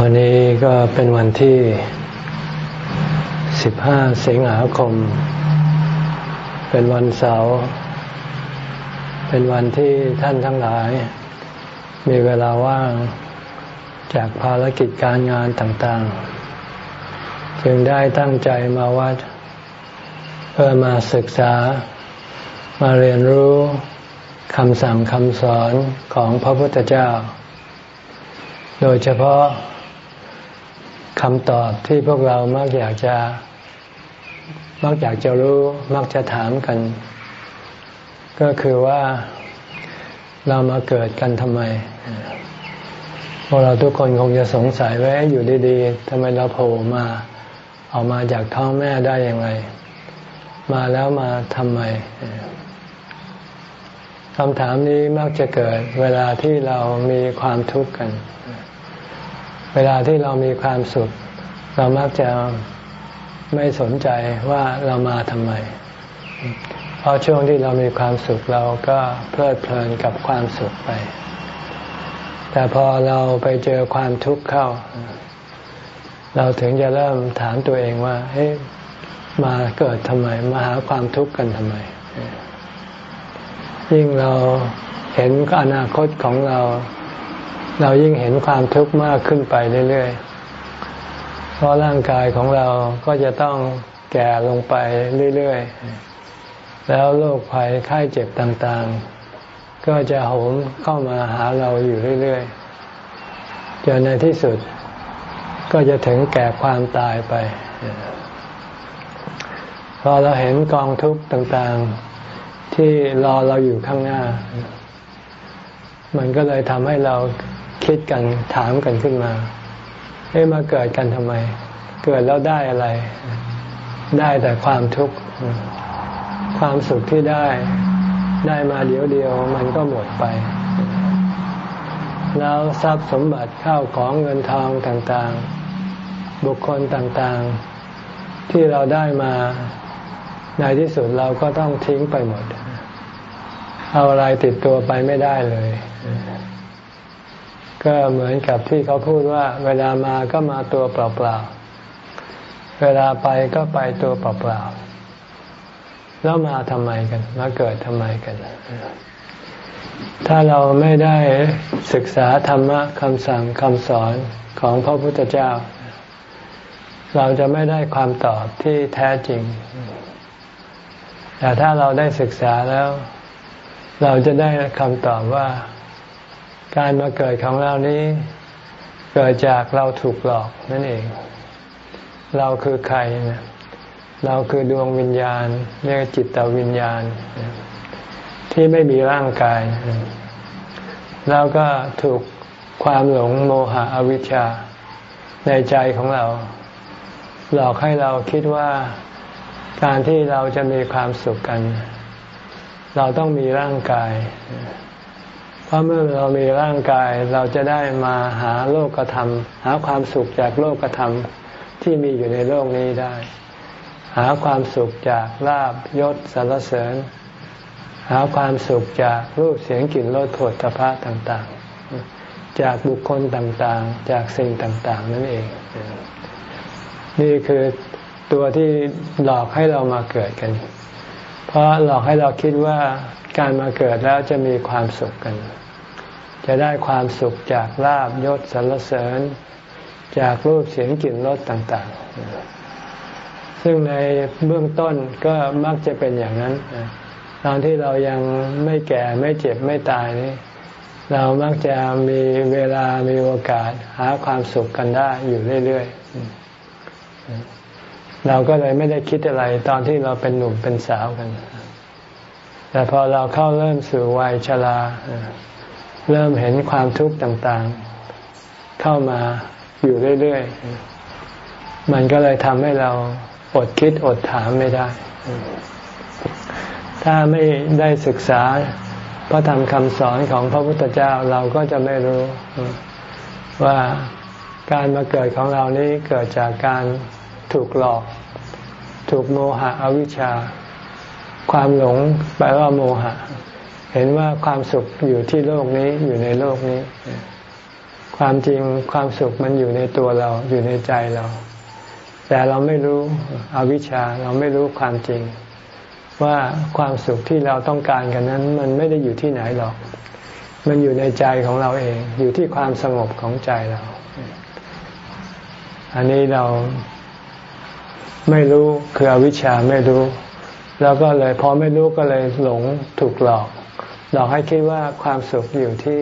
วันนี้ก็เป็นวันที่ 15 สิงหาคม เป็นวันเสาร์ เป็นวันที่ท่านทั้งหลาย มีเวลาว่างจากภารกิจการงานต่างๆ จึงได้ตั้งใจมาวัด เพื่อมาศึกษา มาเรียนรู้คำสั่งคำสอนของพระพุทธเจ้า โดยเฉพาะ คำตอบที่พวกเรามักอยากจะ มักอยากจะรู้ มักจะถามกัน ก็คือว่าเรามาเกิดกันทำไม พวกเราทุกคนคงจะสงสัยว่าอยู่ดีๆทำไมเราโผล่มาออกมาจากท้องแม่ได้อย่างไร มาแล้วมาทำไมคำถามนี้มักจะเกิดเวลาที่เรามีความทุกข์กัน เวลาที่เรามีความสุข เรามักจะไม่สนใจว่าเรามาทำไม เพราะช่วงที่เรามีความสุขเราก็เพลิดเพลินกับความสุขไป แต่พอเราไปเจอความทุกข์เข้า เราถึงจะเริ่มถามตัวเองว่าเฮ้ยมาเกิดทำไม มาหาความทุกข์กันทำไม ยิ่งเราเห็นอนาคตของเรา เรายิ่งเห็นความทุกข์มากขึ้นไปเรื่อยๆ เพราะร่างกายของเราก็จะต้องแก่ลงไปเรื่อยๆ แล้วโรคภัยไข้เจ็บต่างๆ ก็จะโหมเข้ามาหาเราอยู่เรื่อยๆ จนในที่สุดก็จะถึงแก่ความตายไป พอเราเห็นกองทุกข์ต่างๆ ที่รอเราอยู่ข้างหน้า มันก็เลยทำให้เรา คิดกันถามกันขึ้นมาเฮ้มาเกิดกันทำไม เกิดแล้วได้อะไร ได้แต่ความทุกข์ความสุขที่ได้ได้มาเดียวเดียวมันก็หมดไป แล้วทรัพย์สมบัติข้าวของเงินทองต่างๆ บุคคลต่างๆ ที่เราได้มาในที่สุดเราก็ต้องทิ้งไปหมด เอาอะไรติดตัวไปไม่ได้เลย ก็เหมือนกับที่เขาพูดว่า เวลามาก็มาตัวเปล่าๆ เวลาไปก็ไปตัวเปล่าๆ แล้วมาทำไมกัน มาเกิดทำไมกัน ถ้าเราไม่ได้ศึกษาธรรมะคำสั่งคำสอนของพระพุทธเจ้า เราจะไม่ได้ความตอบที่แท้จริง แต่ถ้าเราได้ศึกษาแล้ว เราจะได้คำตอบว่า การมาเกิดของเรานี้ เกิดจากเราถูกหลอกนั่นเอง เราคือใครนะเราคือดวงวิญญาณเรียกจิตวิญญาณ ที่ไม่มีร่างกาย แล้วก็ถูกความหลงโมหะอวิชชา ในใจของเรา หลอกให้เราคิดว่าการที่เราจะมีความสุขกัน เราต้องมีร่างกายเราะเมื่อเรามีร่างกายเราจะได้มาหาโลกธรรม หาความสุขจากโลกธรรมที่มีอยู่ในโลกนี้ได้ หาความสุขจากลาบยศสรรเสริญ หาความสุขจากรูปเสียงกลิ่นรสผลพระต่างๆ จากบุคคลต่างๆ จากสิ่งต่างๆ นั่นเอง นี่คือตัวที่หลอกให้เรามาเกิดกัน เพราะหลอกให้เราคิดว่าการมาเกิดแล้วจะมีความสุขกัน จะได้ความสุขจากลาบยศสรรเสริญ จากรูปเสียงกลิ่นรสต่างๆ ซึ่งในเบื้องต้นก็มักจะเป็นอย่างนั้น ตอนที่เรายังไม่แก่ไม่เจ็บไม่ตายนี่เรามักจะมีเวลามีโอกาสหาความสุขกันได้อยู่เรื่อยๆ เราก็เลยไม่ได้คิดอะไรตอนที่เราเป็นหนุ่มเป็นสาวกัน แต่พอเราเข้าเริ่มสู่วัยชรา เริ่มเห็นความทุกข์ต่างๆ เข้ามาอยู่เรื่อยๆ มันก็เลยทำให้เราอดคิดอดถามไม่ได้ ถ้าไม่ได้ศึกษาพระธรรมคำสอนของพระพุทธเจ้าเราก็จะไม่รู้ว่าการมาเกิดของเรานี้เกิดจากการถูกหลอก ถูกโมหะอวิชชา ความหลงแปลว่าโมหะ เห็นว่าความสุขอยู่ที่โลกนี้อยู่ในโลกนี้ ความจริงความสุขมันอยู่ในตัวเราอยู่ในใจเรา แต่เราไม่รู้อวิชชาเราไม่รู้ความจริง ว่าความสุขที่เราต้องการกันนั้น มันไม่ได้อยู่ที่ไหนหรอก มันอยู่ในใจของเราเอง อยู่ที่ความสงบของใจเรา อันนี้เราไม่รู้คืออวิชชาไม่รู้ แล้วก็เลยพอไม่รู้ก็เลยหลงถูกหลอก หลอกให้คิดว่าความสุขอยู่ที่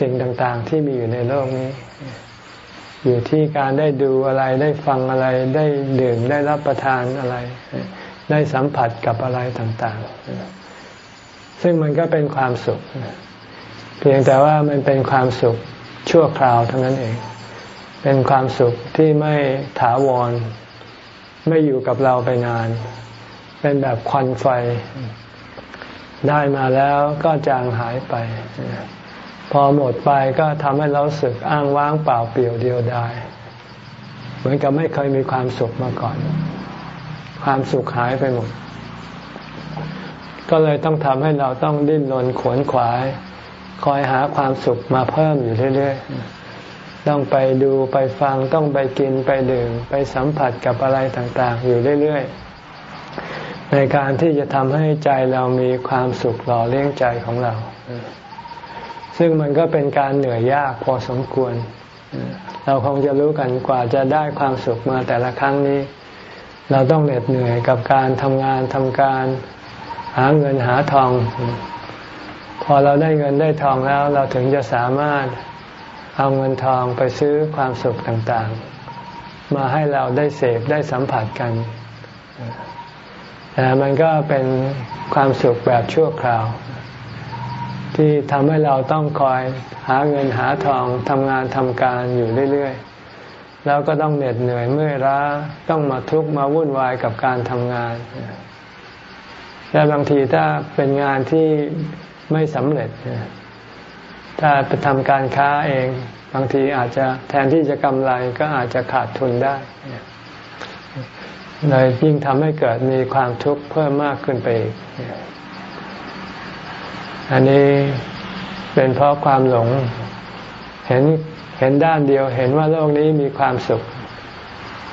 สิ่งต่างๆ ที่มีอยู่ในโลกนี้ อยู่ที่การได้ดูอะไรได้ฟังอะไรได้ดื่มได้รับประทานอะไร ได้สัมผัสกับอะไรต่างๆ ซึ่งมันก็เป็นความสุข เพียงแต่ว่ามันเป็นความสุขชั่วคราวเท่านั้นเอง เป็นความสุขที่ไม่ถาวร ไม่อยู่กับเราไปนาน เป็นแบบควันไฟ ได้มาแล้วก็จางหายไป พอหมดไปก็ทำให้เราสึกอ้างว้างเปล่าเปลี่ยวเดียวดายเหมือนกับไม่เคยมีความสุขมาก่อน ความสุขหายไปหมด ก็เลยต้องทำให้เราต้องดิ้นรนขวนขวาย คอยหาความสุขมาเพิ่มอยู่เรื่อยๆต้องไปดูไปฟังต้องไปกินไปดื่ม ไปสัมผัสกับอะไรต่างๆ อยู่เรื่อยๆ ในการที่จะทำให้ใจเรามีความสุขหล่อเลี้ยงใจของเรา ซึ่งมันก็เป็นการเหนื่อยยากพอสมควร เราคงจะรู้กันกว่าจะได้ความสุขมาแต่ละครั้งนี้ เราต้องเหน็ดเหนื่อยกับการทำงานทำการหาเงินหาทอง พอเราได้เงินได้ทองแล้ว เราถึงจะสามารถเอาเงินทองไปซื้อความสุขต่างๆ มาให้เราได้เสพได้สัมผัสกัน แต่มันก็เป็นความสุขแบบชั่วคราว ที่ทำให้เราต้องคอยหาเงินหาทองทำงานทำการอยู่เรื่อยๆ แล้วก็ต้องเหน็ดเหนื่อยเมื่อยล้าต้องมาทุกข์มาวุ่นวายกับการทำงาน และบางทีถ้าเป็นงานที่ไม่สำเร็จ ถ้าไปทำการค้าเอง บางทีอาจจะแทนที่จะกำไรก็อาจจะขาดทุนได้ เลยยิ่งทำให้เกิดมีความทุกข์เพิ่มมากขึ้นไปอีก อันนี้เป็นเพราะความหลง เห็นเห็นด้านเดียว เห็นว่าโลกนี้มีความสุข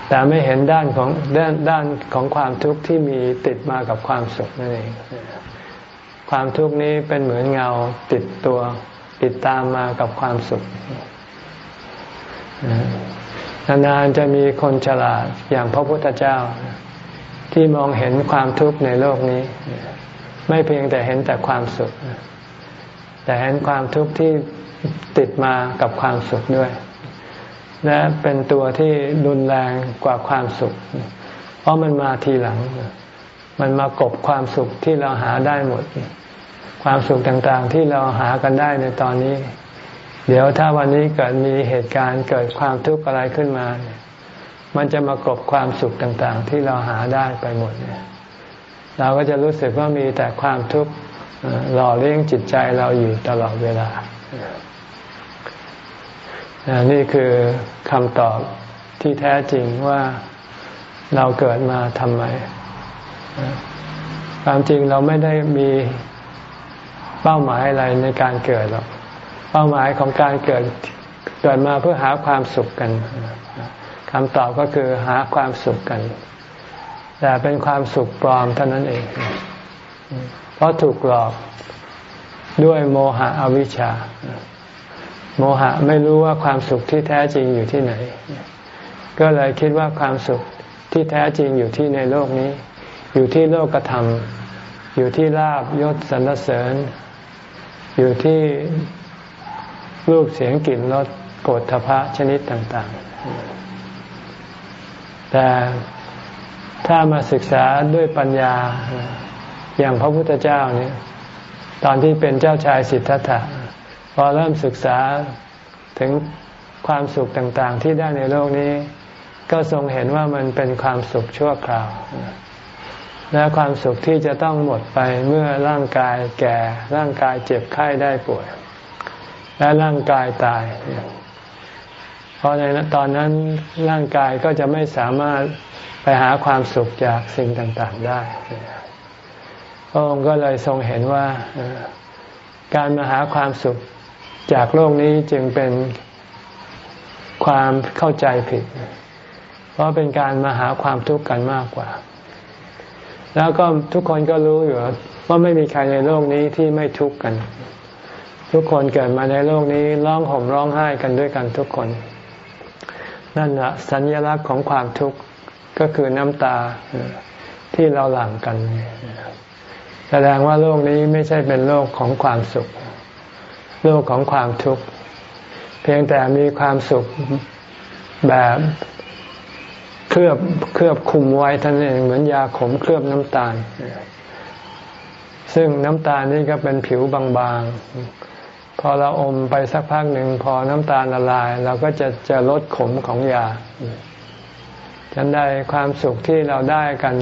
แต่ไม่เห็นด้านของด้านด้านของความทุกข์ที่มีติดมากับความสุขนั่นเอง ความทุกข์นี้เป็นเหมือนเงาติดตัว ติดตามมากับความสุข นานๆจะมีคนฉลาดอย่างพระพุทธเจ้า ที่มองเห็นความทุกข์ในโลกนี้ ไม่เพียงแต่เห็นแต่ความสุข แต่เห็นความทุกข์ที่ติดมากับความสุขด้วย และเป็นตัวที่รุนแรงกว่าความสุข เพราะมันมาทีหลัง มันมากบความสุขที่เราหาได้หมด ความสุขต่างๆที่เราหากันได้ในตอนนี้ เดี๋ยวถ้าวันนี้เกิดมีเหตุการณ์เกิดความทุกข์อะไรขึ้นมา มันจะมากบความสุขต่างๆ ที่เราหาได้ไปหมดเนี่ยเราก็จะรู้สึกว่ามีแต่ความทุกข์หล่อเลี้ยงจิตใจเราอยู่ตลอดเวลา นี่คือคำตอบที่แท้จริงว่าเราเกิดมาทำไม ความจริงเราไม่ได้มีเป้าหมายอะไรในการเกิดหรอก เป้าหมายของการเกิดเกิดมาเพื่อหาความสุขกันคำตอบก็คือหาความสุขกัน แต่เป็นความสุขปลอมเท่านั้นเอง เพราะถูกหลอกด้วยโมหะอวิชชา โมหะไม่รู้ว่าความสุขที่แท้จริงอยู่ที่ไหน ก็เลยคิดว่าความสุขที่แท้จริงอยู่ที่ในโลกนี้ อยู่ที่โลกธรรม อยู่ที่ลาบยศสรรเสริญ อยู่ที่ รูปเสียงกลิ่นรสโกฏฐพะชนิดต่าง ๆ แต่ถ้ามาศึกษาด้วยปัญญาอย่างพระพุทธเจ้าเนี่ย ตอนที่เป็นเจ้าชายสิทธัตถะพอเริ่มศึกษาถึงความสุขต่างๆ ที่ได้ในโลกนี้ ก็ทรงเห็นว่ามันเป็นความสุขชั่วคราว และความสุขที่จะต้องหมดไปเมื่อร่างกายแก่ร่างกายเจ็บไข้ได้ป่วย และร่างกายตาย เพราะในตอนนั้นร่างกายก็จะไม่สามารถไปหาความสุขจากสิ่งต่างๆได้พระองค์ก็เลยทรงเห็นว่าการมาหาความสุขจากโลกนี้จึงเป็นความเข้าใจผิด เพราะเป็นการมาหาความทุกข์กันมากกว่า แล้วก็ทุกคนก็รู้อยู่ว่าไม่มีใครในโลกนี้ที่ไม่ทุกข์กัน ทุกคนเกิดมาในโลกนี้ร้องห่มร้องไห้กันด้วยกันทุกคน นั่นแหละสัญลักษณ์ของความทุกข์ก็คือน้ำตาที่เราหลั่งกัน แสดงว่าโลกนี้ไม่ใช่เป็นโลกของความสุข โลกของความทุกข์เพียงแต่มีความสุขแบบเคลือบเคลือบคุมไว้ท่านเองเหมือนยาขมเคลือบน้ำตาล ซึ่งน้ำตาลนี่ก็เป็นผิวบางๆ พอเราอมไปสักพักหนึ่งพอน้ำตาลละลาย เราก็จะจะลดขมของยาฉันได้ความสุขที่เราได้กัน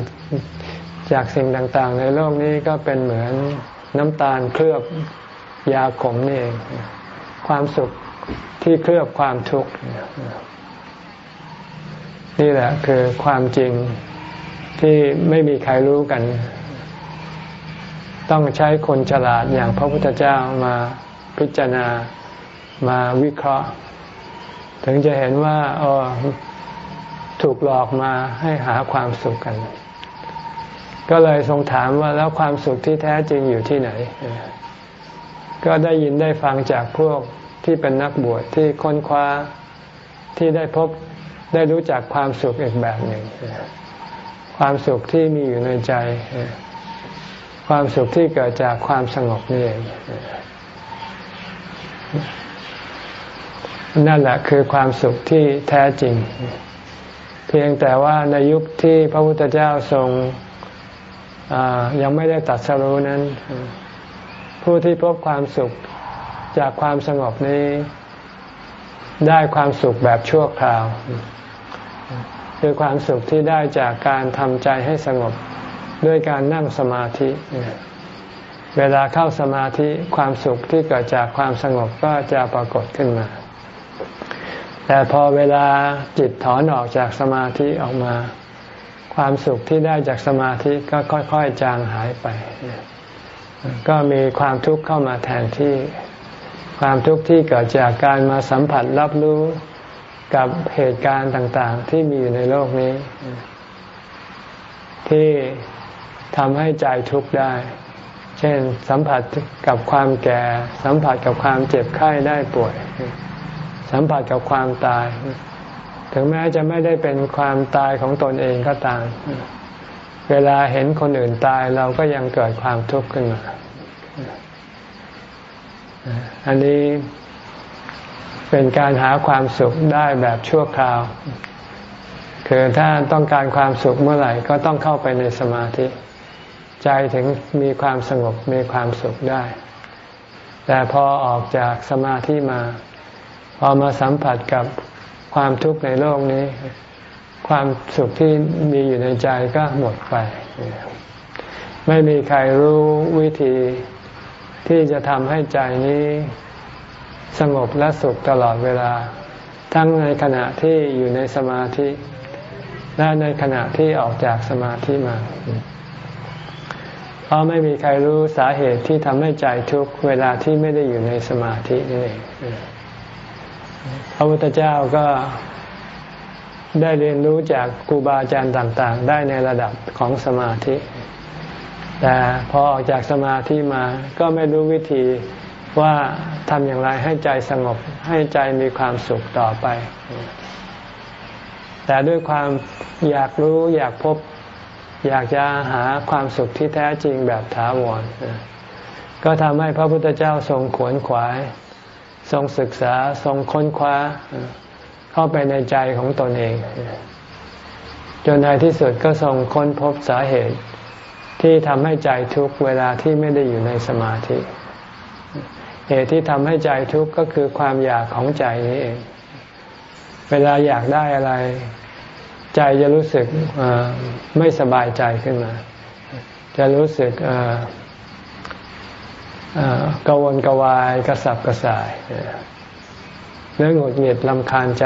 จากสิ่งต่างๆ ในโลกนี้ก็เป็นเหมือนน้ำตาลเคลือบยาขมนี่เองความสุขที่เคลือบความทุกข์นี่แหละคือความจริงที่ไม่มีใครรู้กัน ต้องใช้คนฉลาดอย่างพระพุทธเจ้ามา พิจารณามาวิเคราะห์ ถึงจะเห็นว่าอ๋อถูกหลอกมาให้หาความสุขกัน ก็เลยทรงถามว่าแล้วความสุขที่แท้จริงอยู่ที่ไหน ก็ได้ยินได้ฟังจากพวกที่เป็นนักบวชที่ค้นคว้าที่ได้พบได้รู้จักความสุขอีกแบบหนึ่ง ความสุขที่มีอยู่ในใจ ความสุขที่เกิดจากความสงบนี่เอง นั่นแหละคือความสุขที่แท้จริง เพียงแต่ว่าในยุคที่พระพุทธเจ้าทรงยังไม่ได้ตัดสรู้นั้น ผู้ที่พบความสุขจากความสงบนี้ ได้ความสุขแบบชั่วคราว คือความสุขที่ได้จากการทำใจให้สงบด้วยการนั่งสมาธิ เวลาเข้าสมาธิความสุขที่เกิดจากความสงบก็จะปรากฏขึ้นมา แต่พอเวลาจิตถอนออกจากสมาธิออกมา ความสุขที่ได้จากสมาธิก็ค่อยๆจางหายไป ก็มีความทุกข์เข้ามาแทนที่ ความทุกข์ที่เกิดจากการมาสัมผัสรับรู้กับเหตุการณ์ต่างๆ ที่มีอยู่ในโลกนี้ ที่ทำให้ใจทุกข์ได้ เช่นสัมผัสกับความแก่ สัมผัสกับความเจ็บไข้ได้ป่วย สัมผัสกับความตาย ถึงแม้จะไม่ได้เป็นความตายของตนเองก็ตาม เวลาเห็นคนอื่นตายเราก็ยังเกิดความทุกข์ขึ้นมา อันนี้เป็นการหาความสุขได้แบบชั่วคราว คือถ้าต้องการความสุขเมื่อไหร่ก็ต้องเข้าไปในสมาธิ ใจถึงมีความสงบมีความสุขได้ แต่พอออกจากสมาธิมา พอมาสัมผัสกับความทุกข์ในโลกนี้ ความสุขที่มีอยู่ในใจก็หมดไป ไม่มีใครรู้วิธีที่จะทำให้ใจนี้สงบและสุขตลอดเวลา ทั้งในขณะที่อยู่ในสมาธิ และในขณะที่ออกจากสมาธิมา ราะไม่มีใครรู้สาเหตุที่ทำให้ใจทุกเวลาที่ไม่ได้อยู่ในสมาธินี่เองพระพุทธเจ้าก็ได้เรียนรู้จากครูบาอาจารย์ต่าง ๆ ได้ในระดับของสมาธิ แต่พอออกจากสมาธิมาก็ไม่รู้วิธีว่าทำอย่างไรให้ใจสงบให้ใจมีความสุขต่อไป แต่ด้วยความอยากรู้อยากพบ อยากจะหาความสุขที่แท้จริงแบบถาวร ก็ทำให้พระพุทธเจ้าทรงขวนขวาย ทรงศึกษาทรงค้นคว้า เข้าไปในใจของตนเอง จนในที่สุดก็ทรงค้นพบสาเหตุที่ทำให้ใจทุกเวลาที่ไม่ได้อยู่ในสมาธิ เหตุที่ทำให้ใจทุกข์ก็คือความอยากของใจนี้เอง เวลาอยากได้อะไร ใจจะรู้สึกไม่สบายใจขึ้นมา จะรู้สึกกังวนกวายกระสับกระส่ายเรื่องหงุดหงิดลำคาญใจ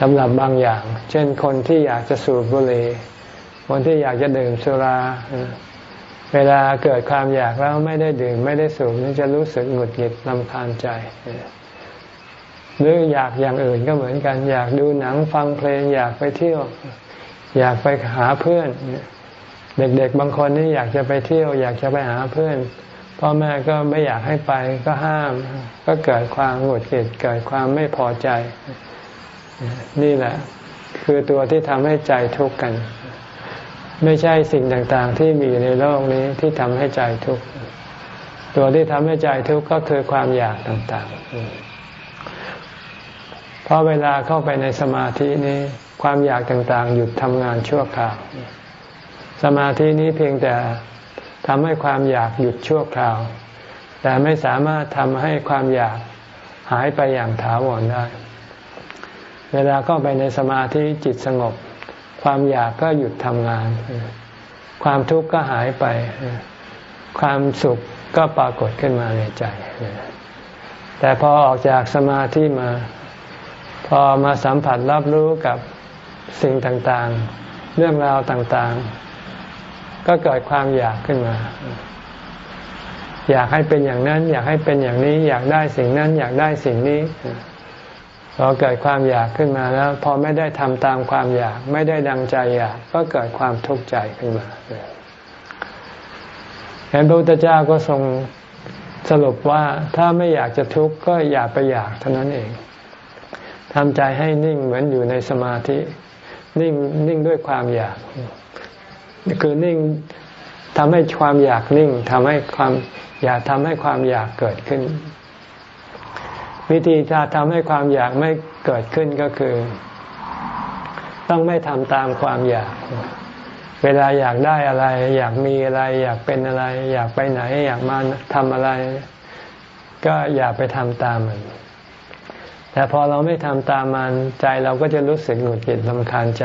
สำหรับบางอย่าง เช่นคนที่อยากจะสูบบุหรี่คนที่อยากจะดื่มสุราเวลาเกิดความอยากแล้วไม่ได้ดื่ม ไม่ได้สูบนี่จะรู้สึกหงุดหงิดลำคาญใจ หรืออยากอย่างอื่นก็เหมือนกัน อยากดูหนังฟังเพลง อยากไปเที่ยว อยากไปหาเพื่อน เด็กๆบางคนนี่อยากจะไปเที่ยว อยากจะไปหาเพื่อนพ่อแม่ก็ไม่อยากให้ไปก็ห้าม ก็เกิดความหงุดหงิดเกิดความไม่พอใจ นี่แหละ คือตัวที่ทำให้ใจทุกข์กัน ไม่ใช่สิ่งต่างๆ ที่มีในโลกนี้ที่ทำให้ใจทุกข์ตัวที่ทำให้ใจทุกข์ก็คือความอยากต่างๆ เพราะเวลาเข้าไปในสมาธินี้ความอยากต่างๆ หยุดทำงานชั่วคราว สมาธินี้เพียงแต่ทำให้ความอยากหยุดชั่วคราว แต่ไม่สามารถทำให้ความอยากหายไปอย่างถาวรได้ เวลาเข้าไปในสมาธิจิตสงบ ความอยากก็หยุดทำงาน ความทุกข์ก็หายไป ความสุขก็ปรากฏขึ้นมาในใจ แต่พอออกจากสมาธิมา พอมาสัมผัสรับรู้กับสิ่งต่างๆ เรื่องราวต่างๆ ก็เกิดความอยากขึ้นมา อยากให้เป็นอย่างนั้น อยากให้เป็นอย่างนี้ อยากได้สิ่งนั้น อยากได้สิ่งนี้พอเกิดความอยากขึ้นมาแล้ว พอไม่ได้ทำตามความอยาก ไม่ได้ดังใจอยาก ก็เกิดความทุกข์ใจขึ้นมาเห็นพระพุทธเจ้าก็ทรงสรุปว่าถ้าไม่อยากจะทุกข์ก็อย่าไปอยากเท่านั้นเอง ทำใจให้นิ่งเหมือนอยู่ในสมาธิ นิ่งนิ่งด้วยความอยาก คือนิ่งทำให้ความอยากนิ่งทำให้ความอยากทำให้ความอยากเกิดขึ้น วิธีจะทำให้ความอยากไม่เกิดขึ้นก็คือ ต้องไม่ทำตามความอยาก เวลาอยากได้อะไร อยากมีอะไร อยากเป็นอะไร อยากไปไหน อยากมาทำอะไร ก็อย่าไปทำตามมัน แต่พอเราไม่ทำตามมันใจเราก็จะรู้สึกหงุดหงิดลำคาญใจ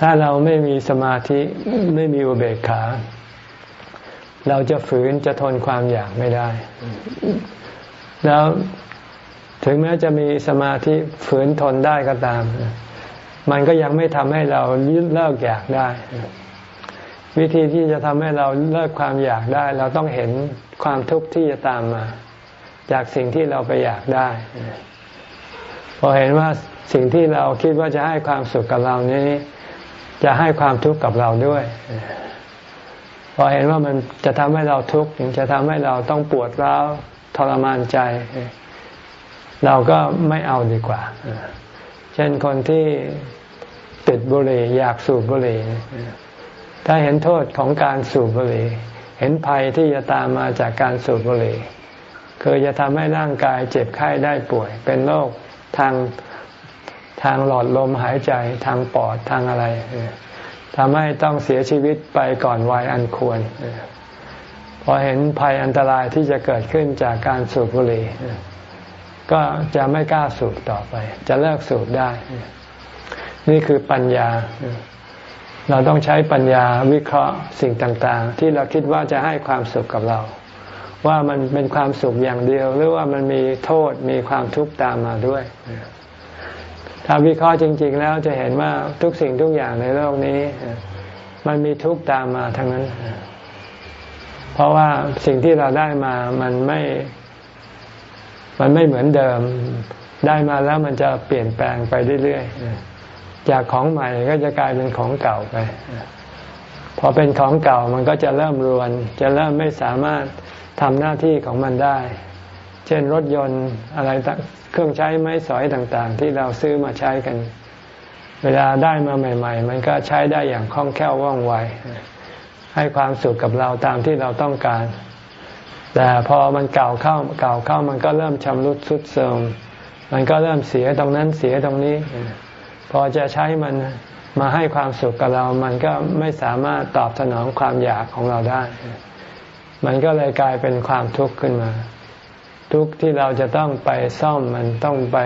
ถ้าเราไม่มีสมาธิไม่มีอุเบกขา เราจะฝืนจะทนความอยากไม่ได้ แล้วถึงแม้จะมีสมาธิฝืนทนได้ก็ตาม มันก็ยังไม่ทำให้เราเลิกอยากได้ วิธีที่จะทำให้เราเลิกความอยากได้ เราต้องเห็นความทุกข์ที่จะตามมา จากสิ่งที่เราไปอยากได้ พอเห็นว่าสิ่งที่เราคิดว่าจะให้ความสุขกับเรานี้ จะให้ความทุกข์กับเราด้วย พอเห็นว่ามันจะทำให้เราทุกข์จะทำให้เราต้องปวดร้าวทรมานใจ เราก็ไม่เอาดีกว่า เช่นคนที่ติดบุหรี่อยากสูบบุหรี่ถ้าเห็นโทษของการสูบบุหรี่ เห็นภัยที่จะตามมาจากการสูบบุหรี่ คือจะทำให้ร่างกายเจ็บไข้ได้ป่วย เป็นโรคทางทางหลอดลมหายใจทางปอดทางอะไรทำให้ต้องเสียชีวิตไปก่อนวัยอันควรพอเห็นภัยอันตรายที่จะเกิดขึ้นจากการสูบบุหรี่ก็จะไม่กล้าสูบต่อไป จะเลิกสูบได้ นี่คือปัญญา เราต้องใช้ปัญญาวิเคราะห์สิ่งต่าง ๆ ที่เราคิดว่าจะให้ความสุขกับเรา ว่ามันเป็นความสุขอย่างเดียว หรือว่ามันมีโทษมีความทุกข์ตามมาด้วย ถ้าวิเคราะห์จริง ๆ แล้วจะเห็นว่าทุกสิ่งทุกอย่างในโลกนี้ มันมีทุกข์ตามมาทั้งนั้น เพราะว่าสิ่งที่เราได้มามันไม่ มันไม่เหมือนเดิม ได้มาแล้วมันจะเปลี่ยนแปลงไปเรื่อยๆ จากของใหม่ก็จะกลายเป็นของเก่าไปพอเป็นของเก่ามันก็จะเริ่มรวน จะเริ่มไม่สามารถ ทำหน้าที่ของมันได้ เช่นรถยนต์อะไรเครื่องใช้ไม้สอยต่างๆ ที่เราซื้อมาใช้กัน เวลาได้มาใหม่ ๆ มันก็ใช้ได้อย่างคล่องแคล่วว่องไว ให้ความสุขกับเราตามที่เราต้องการ แต่พอมันเก่าเข้าเก่าเข้ามันก็เริ่มชำรุดทรุดโทรมมันก็เริ่มเสียตรงนั้นเสียตรงนี้ พอจะใช้มันมาให้ความสุขกับเรา มันก็ไม่สามารถตอบสนองความอยากของเราได้ มันก็เลยกลายเป็นความทุกข์ขึ้นมา ทุกข์ที่เราจะต้องไปซ่อมมันต้องไป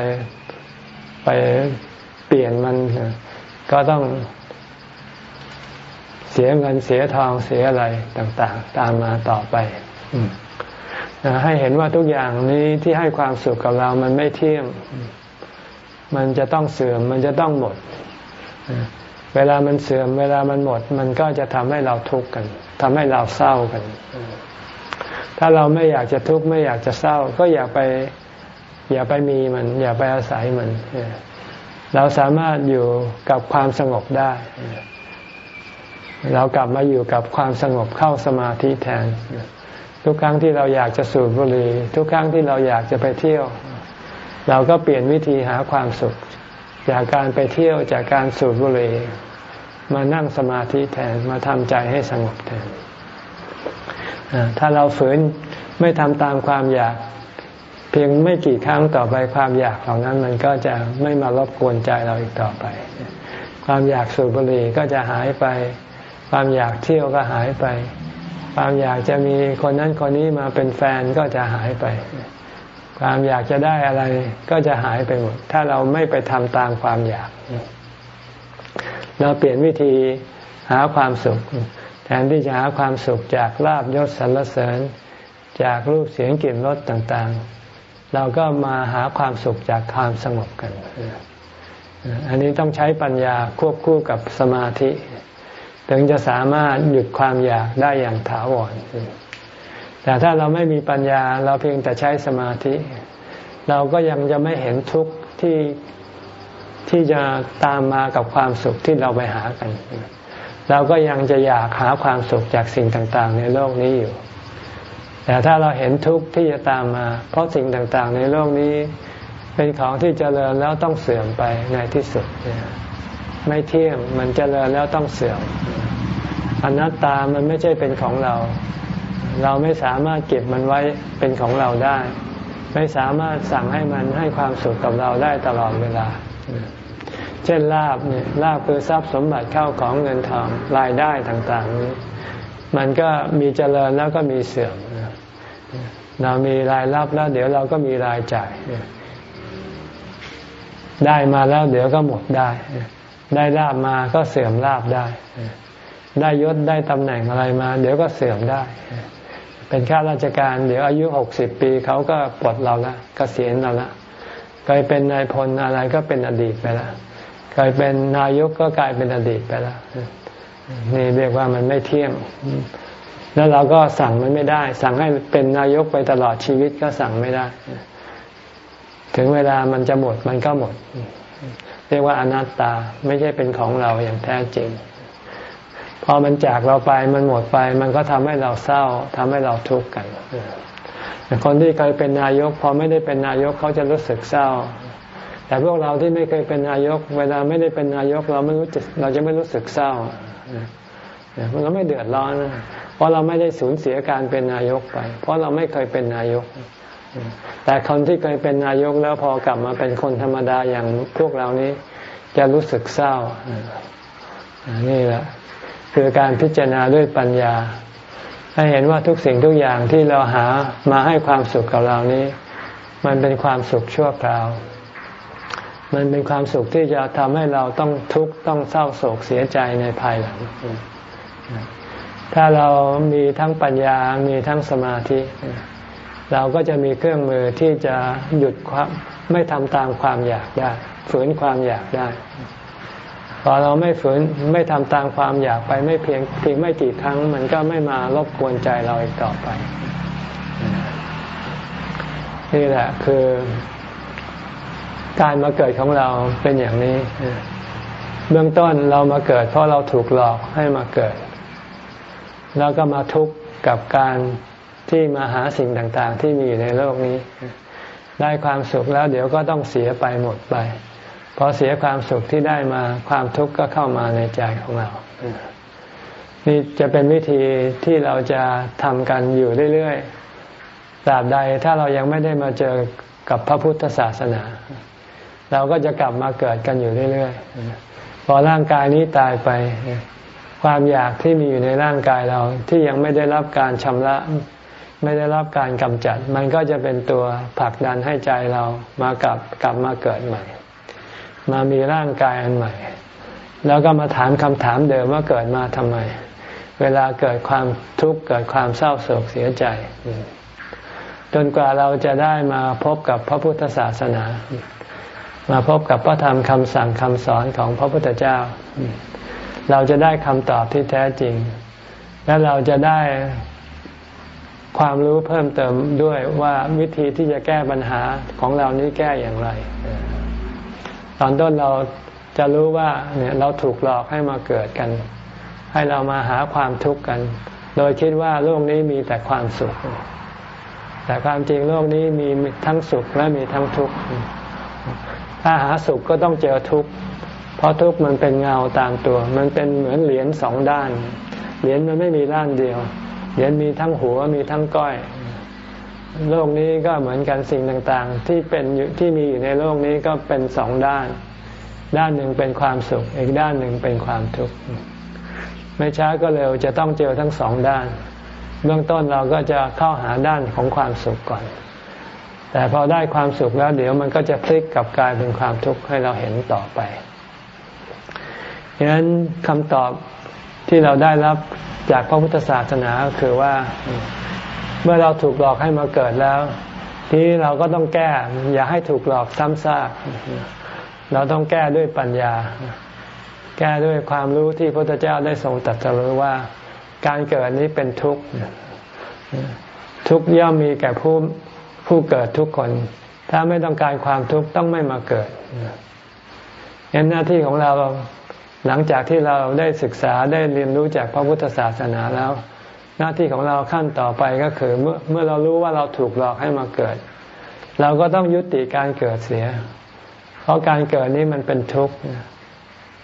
ไปเปลี่ยนมันก็ต้องเสียเงินเสียทองเสียอะไรต่าง ๆ ตามมาต่อไปให้เห็นว่าทุกอย่างนี้ที่ให้ความสุขกับเรามันไม่เที่ยง มันจะต้องเสื่อม มันจะต้องหมด เวลามันเสื่อม เวลามันหมด มันก็จะทำให้เราทุกข์กันทำให้เราเศร้ากัน ถ้าเราไม่อยากจะทุกข์ไม่อยากจะเศร้า ก็อย่าไป อย่าไปมีมัน อย่าไปอาศัยมัน เราสามารถอยู่กับความสงบได้ เรากลับมาอยู่กับความสงบเข้าสมาธิแทน ทุกครั้งที่เราอยากจะสูบบุหรี่ทุกครั้งที่เราอยากจะไปเที่ยว เราก็เปลี่ยนวิธีหาความสุข จากการไปเที่ยวจากการสูบบุหรี่มานั่งสมาธิแทนมาทำใจให้สงบแทน ถ้าเราฝืนไม่ทำตามความอยาก เพียงไม่กี่ครั้งต่อไปความอยากเหล่านั้น มันก็จะไม่มารบกวนใจเราอีกต่อไป ความอยากสูบบุหรี่ก็จะหายไป ความอยากเที่ยวก็หายไป ความอยากจะมีคนนั้นคนนี้มาเป็นแฟนก็จะหายไป ความอยากจะได้อะไรก็จะหายไปหมด ถ้าเราไม่ไปทำตามความอยาก เราเปลี่ยนวิธีหาความสุข แทนที่จะหาความสุขจากลาบยศสรรเสริญ จากรูปเสียงกลิ่นรสต่างๆ เราก็มาหาความสุขจากความสงบกัน อันนี้ต้องใช้ปัญญาควบคู่กับสมาธิ ถึงจะสามารถหยุดความอยากได้อย่างถาวรแต่ถ้าเราไม่มีปัญญาเราเพียงแต่ใช้สมาธิ เราก็ยังจะไม่เห็นทุกข์ที่ที่จะตามมากับความสุขที่เราไปหากัน เราก็ยังจะอยากหาความสุขจากสิ่งต่างๆ ในโลกนี้อยู่ แต่ถ้าเราเห็นทุกข์ที่จะตามมา เพราะสิ่งต่างๆ ในโลกนี้ เป็นของที่เจริญแล้วต้องเสื่อมไปในที่สุด ไม่เที่ยงมันเจริญแล้วต้องเสื่อมอนัตตามันไม่ใช่เป็นของเรา เราไม่สามารถเก็บมันไว้เป็นของเราได้ ไม่สามารถสั่งให้มันให้ความสุขกับเราได้ตลอดเวลา เช่นลาบเนี่ยลาบคือทรัพย์สมบัติเข้าของเงินทองรายได้ต่างๆนี้มันก็มีเจริญแล้วก็มีเสื่อมเรามีรายรับแล้ว เดี๋ยวเราก็มีรายจ่าย ได้มาแล้ว เดี๋ยวก็หมดได้ ได้ลาบมาก็เสื่อมลาบได้ ได้ยศได้ตำแหน่งอะไรมา เดี๋ยวก็เสื่อมได้ เป็นข้าราชการ เดี๋ยวอายุหกสิบปีเขาก็ปลดเราละกะเกษียณเราละเคยเป็นนายพลอะไรก็เป็นอดีตไปแล้ว เคยเป็นนายกก็กลายเป็นอดีตไปแล้วนี่เรียกว่ามันไม่เที่ยง แล้วเราก็สั่งมันไม่ได้ สั่งให้เป็นนายกไปตลอดชีวิตก็สั่งไม่ได้ ถึงเวลามันจะหมดมันก็หมด เรียกว่าอนัตตาไม่ใช่เป็นของเราอย่างแท้จริง พอมันจากเราไปมันหมดไป มันก็ทำให้เราเศร้าทำให้เราทุกข์กันคนที่เคยเป็นนายก พอไม่ได้เป็นนายกเขาจะรู้สึกเศร้า แต่พวกเราที่ไม่เคยเป็นนายก เวลาไม่ได้เป็นนายก เราไม่รู้จะเราจะไม่รู้สึกเศร้าเราไม่เดือดร้อนเพราะเราไม่ได้สูญเสียการเป็นนายกไป เพราะเราไม่เคยเป็นนายก แต่คนที่เคยเป็นนายกแล้วพอกลับมาเป็นคนธรรมดาอย่างพวกเรานี้ จะรู้สึกเศร้านี่แหละคือการพิจารณาด้วยปัญญา ให้เห็นว่าทุกสิ่งทุกอย่างที่เราหามาให้ความสุขกับเรานี้ มันเป็นความสุขชั่วคราว มันเป็นความสุขที่จะทำให้เราต้องทุกข์ต้องเศร้าโศกเสียใจในภายหลัง ถ้าเรามีทั้งปัญญา มีทั้งสมาธิ เราก็จะมีเครื่องมือที่จะหยุดความไม่ทำตามความอยากได้ ฝืนความอยากได้ พอเราไม่ฝืนไม่ทำตามความอยากไปไม่เพียงเพียงไม่กี่ครั้ง มันก็ไม่มารบกวนใจเราอีกต่อไป นี่แหละคือ การมาเกิดของเราเป็นอย่างนี้ เบื้องต้นเรามาเกิด เพราะเราถูกหลอกให้มาเกิด แล้วก็มาทุกข์กับการที่มาหาสิ่งต่างๆ ที่มีอยู่ในโลกนี้ ได้ความสุขแล้วเดี๋ยวก็ต้องเสียไปหมดไปพอเสียความสุขที่ได้มาความทุกข์ก็เข้ามาในใจของเรา นี่จะเป็นวิธีที่เราจะทำกันอยู่เรื่อยๆตราบใดถ้าเรายังไม่ได้มาเจอกับพระพุทธศาสนา เราก็จะกลับมาเกิดกันอยู่เรื่อยๆ พอร่างกายนี้ตายไป ความอยากที่มีอยู่ในร่างกายเราที่ยังไม่ได้รับการชำระ ไม่ได้รับการกำจัด มันก็จะเป็นตัวผลักดันให้ใจเรามากลับกลับมาเกิดใหม่ มามีร่างกายอันใหม่ แล้วก็มาถามคำถามเดิมว่าเกิดมาทำไม เวลาเกิดความทุกข์เกิดความเศร้าโศกเสียใจจนกว่าเราจะได้มาพบกับพระพุทธศาสนา มาพบกับพระธรรมคำสั่งคำสอนของพระพุทธเจ้า เราจะได้คำตอบที่แท้จริง และเราจะได้ความรู้เพิ่มเติมด้วยว่าวิธีที่จะแก้ปัญหาของเรานี้แก้อย่างไร ตอนต้นเราจะรู้ว่าเนี่ยเราถูกหลอกให้มาเกิดกัน ให้เรามาหาความทุกข์กัน โดยคิดว่าโลกนี้มีแต่ความสุข แต่ความจริงโลกนี้มีทั้งสุขและมีทั้งทุกข์ ถ้าหาสุขก็ต้องเจอทุกข์ เพราะทุกข์มันเป็นเงาตามตัว มันเป็นเหมือนเหรียญสองด้าน เหรียญมันไม่มีด้านเดียว เหรียญมีทั้งหัวมีทั้งก้อย โลกนี้ก็เหมือนกันสิ่งต่างๆ ที่เป็นที่มีอยู่ในโลกนี้ก็เป็นสองด้าน ด้านหนึ่งเป็นความสุข อีกด้านหนึ่งเป็นความทุกข์ ไม่ช้าก็เร็วจะต้องเจอทั้งสองด้าน เบื้องต้นเราก็จะเข้าหาด้านของความสุขก่อน แต่พอได้ความสุขแล้วเดี๋ยวมันก็จะพลิกกลับกลายเป็นความทุกข์ให้เราเห็นต่อไปฉะนั้นคำตอบที่เราได้รับจากพระพุทธศาสนาคือว่าเมื่อเราถูกหลอกให้มาเกิดแล้ว ทีนี้เราก็ต้องแก้อย่าให้ถูกหลอกซ้ำซากเราต้องแก้ด้วยปัญญา แก้ด้วยความรู้ที่พระพุทธเจ้าได้ทรงตรัสรู้ว่า การเกิดนี้เป็นทุกข์ทุกย่อมมีแก่ผู้ ผู้เกิดทุกคน ถ้าไม่ต้องการความทุกข์ต้องไม่มาเกิดยันหน้าที่ของเราหลังจากที่เราได้ศึกษาได้เรียนรู้จากพระพุทธศาสนาแล้ว หน้าที่ของเราขั้นต่อไปก็คือ เมื่อเมื่อเรารู้ว่าเราถูกหลอกให้มาเกิด เราก็ต้องยุติการเกิดเสีย เพราะการเกิดนี้มันเป็นทุกข์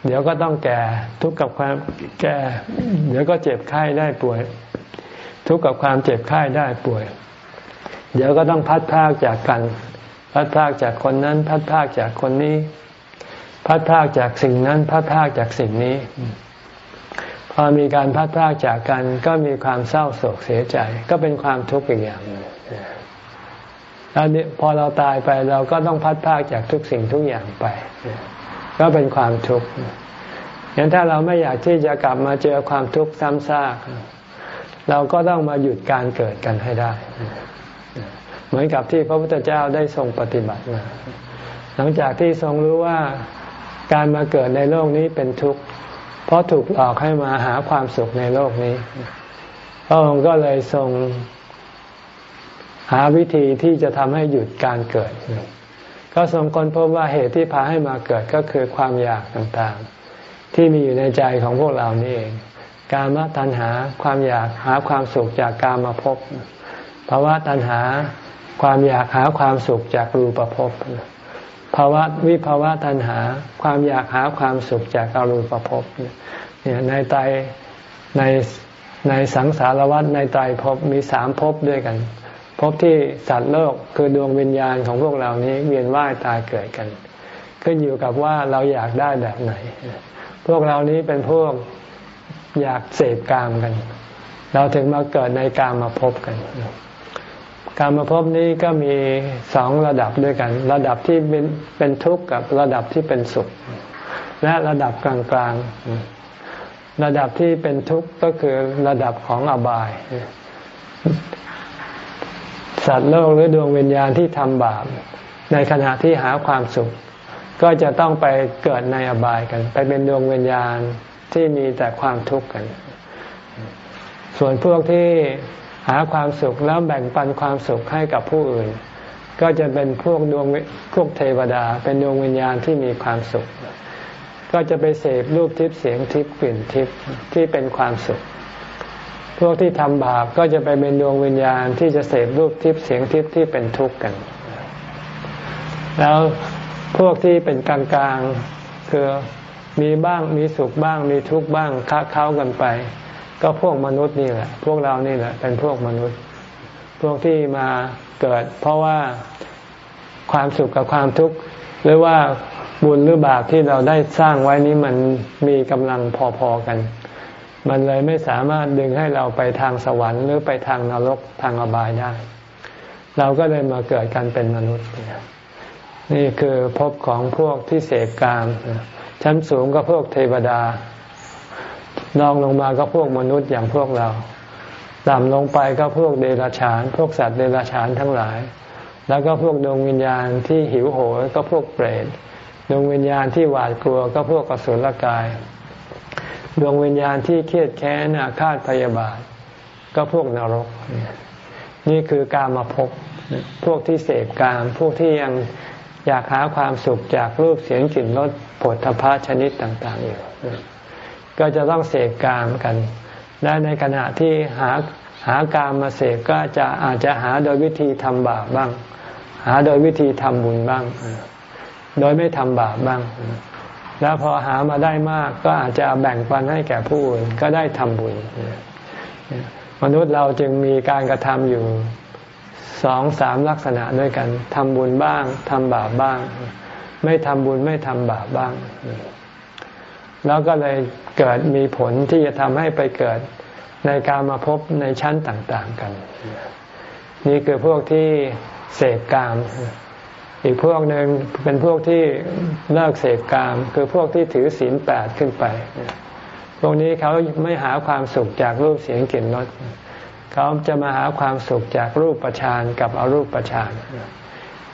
เดี๋ยวก็ต้องแก่ทุกข์กับความแก่ เดี๋ยวก็เจ็บไข้ได้ป่วย ทุกข์กับความเจ็บไข้ได้ป่วย เดี๋ยวก็ต้องพัดพากจากกัน พัดพากจากคนนั้น พัดพากจากคนนี้ พัดพากจากสิ่งนั้น พัดพากจากสิ่งนี้ พอมีการพัดพากจากกัน ก็มีความเศร้าโศกเสียใจ ก็เป็นความทุกข์อีกอย่างหนึ่งแล้วพอเราตายไปเราก็ต้องพัดพากจากทุกสิ่งทุกอย่างไป ก็เป็นความทุกข์อย่างถ้าเราไม่อยากที่จะกลับมาเจอความทุกข์ซ้ำซาก เราก็ต้องมาหยุดการเกิดกันให้ได้ เหมือนกับที่พระพุทธเจ้าได้ทรงปฏิบัติมา หลังจากที่ทรงรู้ว่าการมาเกิดในโลกนี้เป็นทุกข์ เพราะถูกหลอกให้มาหาความสุขในโลกนี้พระองค์ก็เลยทรงหาวิธีที่จะทำให้หยุดการเกิด ก็ทรงค้นพบว่าเหตุที่พาให้มาเกิดก็คือความอยากต่างๆ ที่มีอยู่ในใจของพวกเรานี่เอง การมาตัณหาความอยากหาความสุขจากการมาพบภาวะตัณหา ความอยากหาความสุขจากรูปภพภาวะวิภาวะตัณหา ความอยากหาความสุขจากอรูปภพเนี่ยในใจในในสังสารวัฏในใจภพมีสามภพด้วยกันภพที่สัตว์โลกคือดวงวิญญาณของพวกเรานี้เวียนว่ายตายเกิดกัน ขึ้นอยู่กับว่าเราอยากได้แบบไหน พวกเรานี้เป็นพวกอยากเสพกามกัน เราถึงมาเกิดในกามมาพบกัน การมาพบนี้ก็มีสองระดับด้วยกัน ระดับที่เป็นเป็นทุกข์กับระดับที่เป็นสุข และระดับกลางๆ ระดับที่เป็นทุกข์ก็คือระดับของอบาย สัตว์โลกหรือดวงวิญญาณที่ทำบาป ในขณะที่หาความสุข ก็จะต้องไปเกิดในอบายกัน ไปเป็นดวงวิญญาณที่มีแต่ความทุกข์กัน ส่วนพวกที่ หาความสุขแล้วแบ่งปันความสุขให้กับผู้อื่น ก็จะเป็นพวกดวงพวกเทวดา เป็นดวงวิญญาณที่มีความสุข ก็จะไปเสพรูปทิพย์เสียงทิพย์กลิ่นทิพย์ที่เป็นความสุข พวกที่ทำบาปก็จะไปเป็นดวงวิญญาณที่จะเสพรูปทิพย์เสียงทิพย์ที่เป็นทุกข์กัน แล้วพวกที่เป็นกลางๆคือมีบ้างมีสุขบ้างมีทุกข์บ้างค้าเข้ากันไป ก็พวกมนุษย์นี่แหละ พวกเรานี่แหละ เป็นพวกมนุษย์ พวกที่มาเกิด เพราะว่าความสุขกับความทุกข์หรือว่าบุญหรือบาปที่เราได้สร้างไว้นี้มันมีกำลังพอๆกัน มันเลยไม่สามารถดึงให้เราไปทางสวรรค์หรือไปทางนรกทางอบายได้ เราก็เลยมาเกิดกันเป็นมนุษย์ นี่คือภพของพวกที่เสกกามชั้นสูงก็พวกเทวดา รองลงมาก็พวกมนุษย์อย่างพวกเราต่ำลงไปก็พวกเดรัจฉาน พวกสัตว์เดรัจฉานทั้งหลาย แล้วก็พวกดวงวิญญาณที่หิวโหยก็พวกเปรตดวงวิญญาณที่หวาดกลัวก็พวกกสุลกาย ดวงวิญญาณที่เครียดแค้นอาฆาตพยาบาท ก็พวกนรก นี่คือการมาพบพวกที่เสพกาม พวกที่ยังอยากหาความสุขจากรูปเสียงกลิ่นรสผลทพะชนิดต่าง ๆ อยู่ ก็จะต้องเสพกามกัน และในขณะที่หาหากามมาเสพก็จะอาจจะหาโดยวิธีทำบาปบ้าง หาโดยวิธีทำบุญบ้าง โดยไม่ทำบาปบ้าง แล้วพอหามาได้มากก็อาจจะแบ่งปันให้แก่ผู้อื่นก็ได้ทำบุญ มนุษย์เราจึงมีการกระทำอยู่สองสามลักษณะด้วยกันทำบุญบ้างทำบาปบ้าง ไม่ทำบุญไม่ทำบาปบ้าง แล้วก็เลยเกิดมีผลที่จะทำให้ไปเกิดในการมาพบในชั้นต่างๆกัน นี่คือพวกที่เสพกาม อีกพวกหนึ่งเป็นพวกที่เลิกเสพกาม คือพวกที่ถือศีลแปดขึ้นไป พวกนี้เขาไม่หาความสุขจากรูปเสียงกลิ่นรสเขาจะมาหาความสุขจากรูปประชานกับอรูปประชาน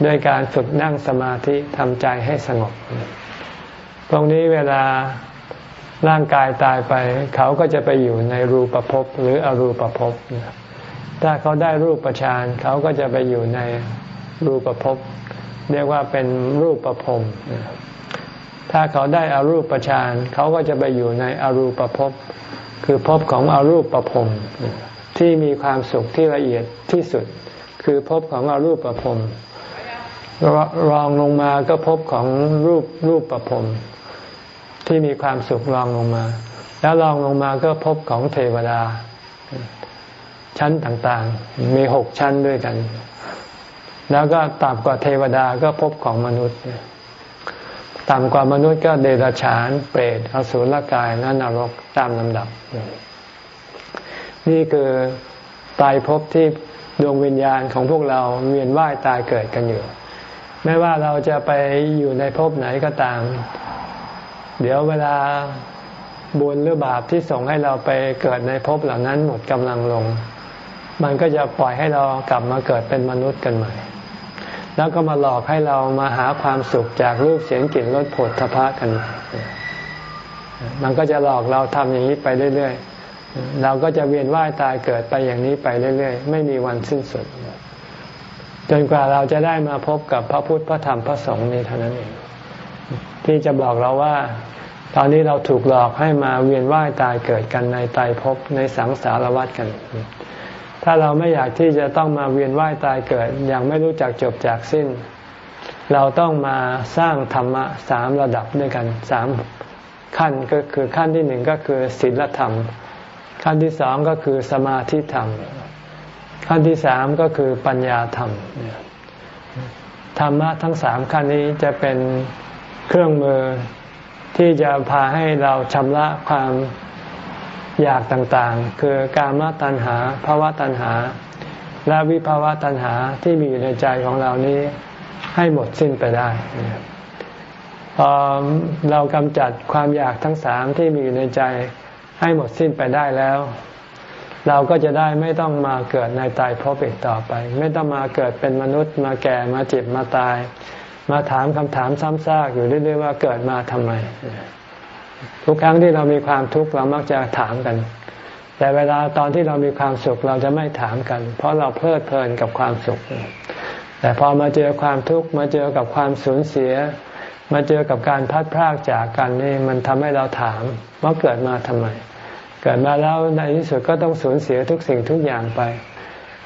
ด้วยการฝึกนั่งสมาธิทำใจให้สงบ ตรงนี้เวลา ร่างกายตายไป เขาก็จะไปอยู่ในรูปภพหรืออรูปภพถ้าเขาได้รูปประชานเขาก็จะไปอยู่ในรูปภพเรียกว่าเป็นรูปประพรมถ้าเขาได้อารูปประชานเขาก็จะไปอยู่ในอรูปภพคือภพของอรูปประพรมที่มีความสุขที่ละเอียดที่สุด คือภพของอรูปประพรมรองลงมาก็ภพของรูปรูปประพรม ที่มีความสุขรองลงมา แล้วรองลงมาก็ภพของเทวดา ชั้นต่างๆ มีหกชั้นด้วยกัน แล้วก็ต่ำกว่าเทวดาก็ภพของมนุษย์ต่ำกว่ามนุษย์ก็เดรัจฉาน เปรตอสุรกายและนรกตามลำดับ นี่คือตายภพที่ดวงวิญญาณของพวกเราเวียนว่ายตายเกิดกันอยู่ ไม่ว่าเราจะไปอยู่ในภพไหนก็ตาม เดี๋ยวเวลาบุญหรือบาปที่ส่งให้เราไปเกิดในภพเหล่านั้นหมดกำลังลง มันก็จะปล่อยให้เรากลับมาเกิดเป็นมนุษย์กันใหม่ แล้วก็มาหลอกให้เรามาหาความสุขจากรูปเสียงกลิ่นรสผลทพะกัน มันก็จะหลอกเราทำอย่างนี้ไปเรื่อยๆ เราก็จะเวียนว่ายตายเกิดไปอย่างนี้ไปเรื่อยๆ ไม่มีวันสิ้นสุด จนกว่าเราจะได้มาพบกับพระพุทธพระธรรมพระสงฆ์นี้เท่านั้นเองที่จะบอกเราว่า ตอนนี้เราถูกหลอกให้มาเวียนว่ายตายเกิดกันในตายภพในสังสารวัฏกัน ถ้าเราไม่อยากที่จะต้องมาเวียนว่ายตายเกิด อย่างไม่รู้จักจบจากสิ้น เราต้องมาสร้างธรรมะสามระดับด้วยกันสามขั้นก็คือขั้นที่หนึ่งก็คือศีลธรรม ขั้นที่สองก็คือสมาธิธรรม ขั้นที่สามก็คือปัญญาธรรมธรรมะทั้งสามขั้นนี้จะเป็นเครื่องมือ ที่จะพาให้เราชำระความอยากต่างๆ คือกามตัณหาภาวะตัณหา และวิภาวะตัณหาที่มีอยู่ในใจของเรานี้ให้หมดสิ้นไปได้พอเรากำจัดความอยากทั้งสามที่มีอยู่ในใจให้หมดสิ้นไปได้แล้ว เราก็จะได้ไม่ต้องมาเกิดในตายพบอีกต่อไป ไม่ต้องมาเกิดเป็นมนุษย์มาแก่มาเจ็บมาตาย มาถามคำถามซ้ำซากอยู่เรื่อยๆว่าเกิดมาทำไม ทุกครั้งที่เรามีความทุกข์เรามักจะถามกัน แต่เวลาตอนที่เรามีความสุขเราจะไม่ถามกัน เพราะเราเพลิดเพลินกับความสุข แต่พอมาเจอความทุกข์มาเจอกับความสูญเสีย มาเจอกับการพัดพรากจากกันนี่มันทำให้เราถามว่าเกิดมาทำไม เกิดมาแล้วในที่สุดก็ต้องสูญเสียทุกสิ่งทุกอย่างไป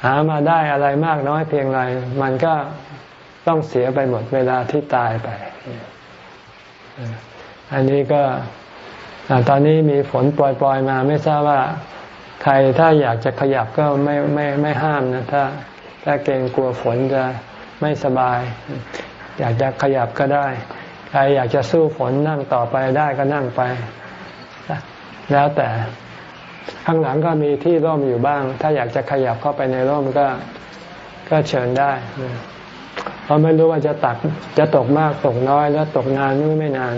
หามาได้อะไรมากน้อยเพียงไร มันก็ ต้องเสียไปหมดเวลาที่ตายไป อันนี้ก็ตอนนี้มีฝนปล่อยๆมาไม่ทราบว่าใครถ้าอยากจะขยับก็ไม่ไม่ไม่ห้ามนะถ้า ถ้าเกรงกลัวฝนจะไม่สบาย อยากจะขยับก็ได้ ใครอยากจะสู้ฝนนั่งต่อไปได้ก็นั่งไป แล้วแต่ข้างหลังก็มีที่ร่มอยู่บ้าง ถ้าอยากจะขยับเข้าไปในร่มก็ก็เชิญได้ เพราะไม่รู้ว่าจะตักจะตกมากตกน้อย แล้วตกนานหรือไม่นาน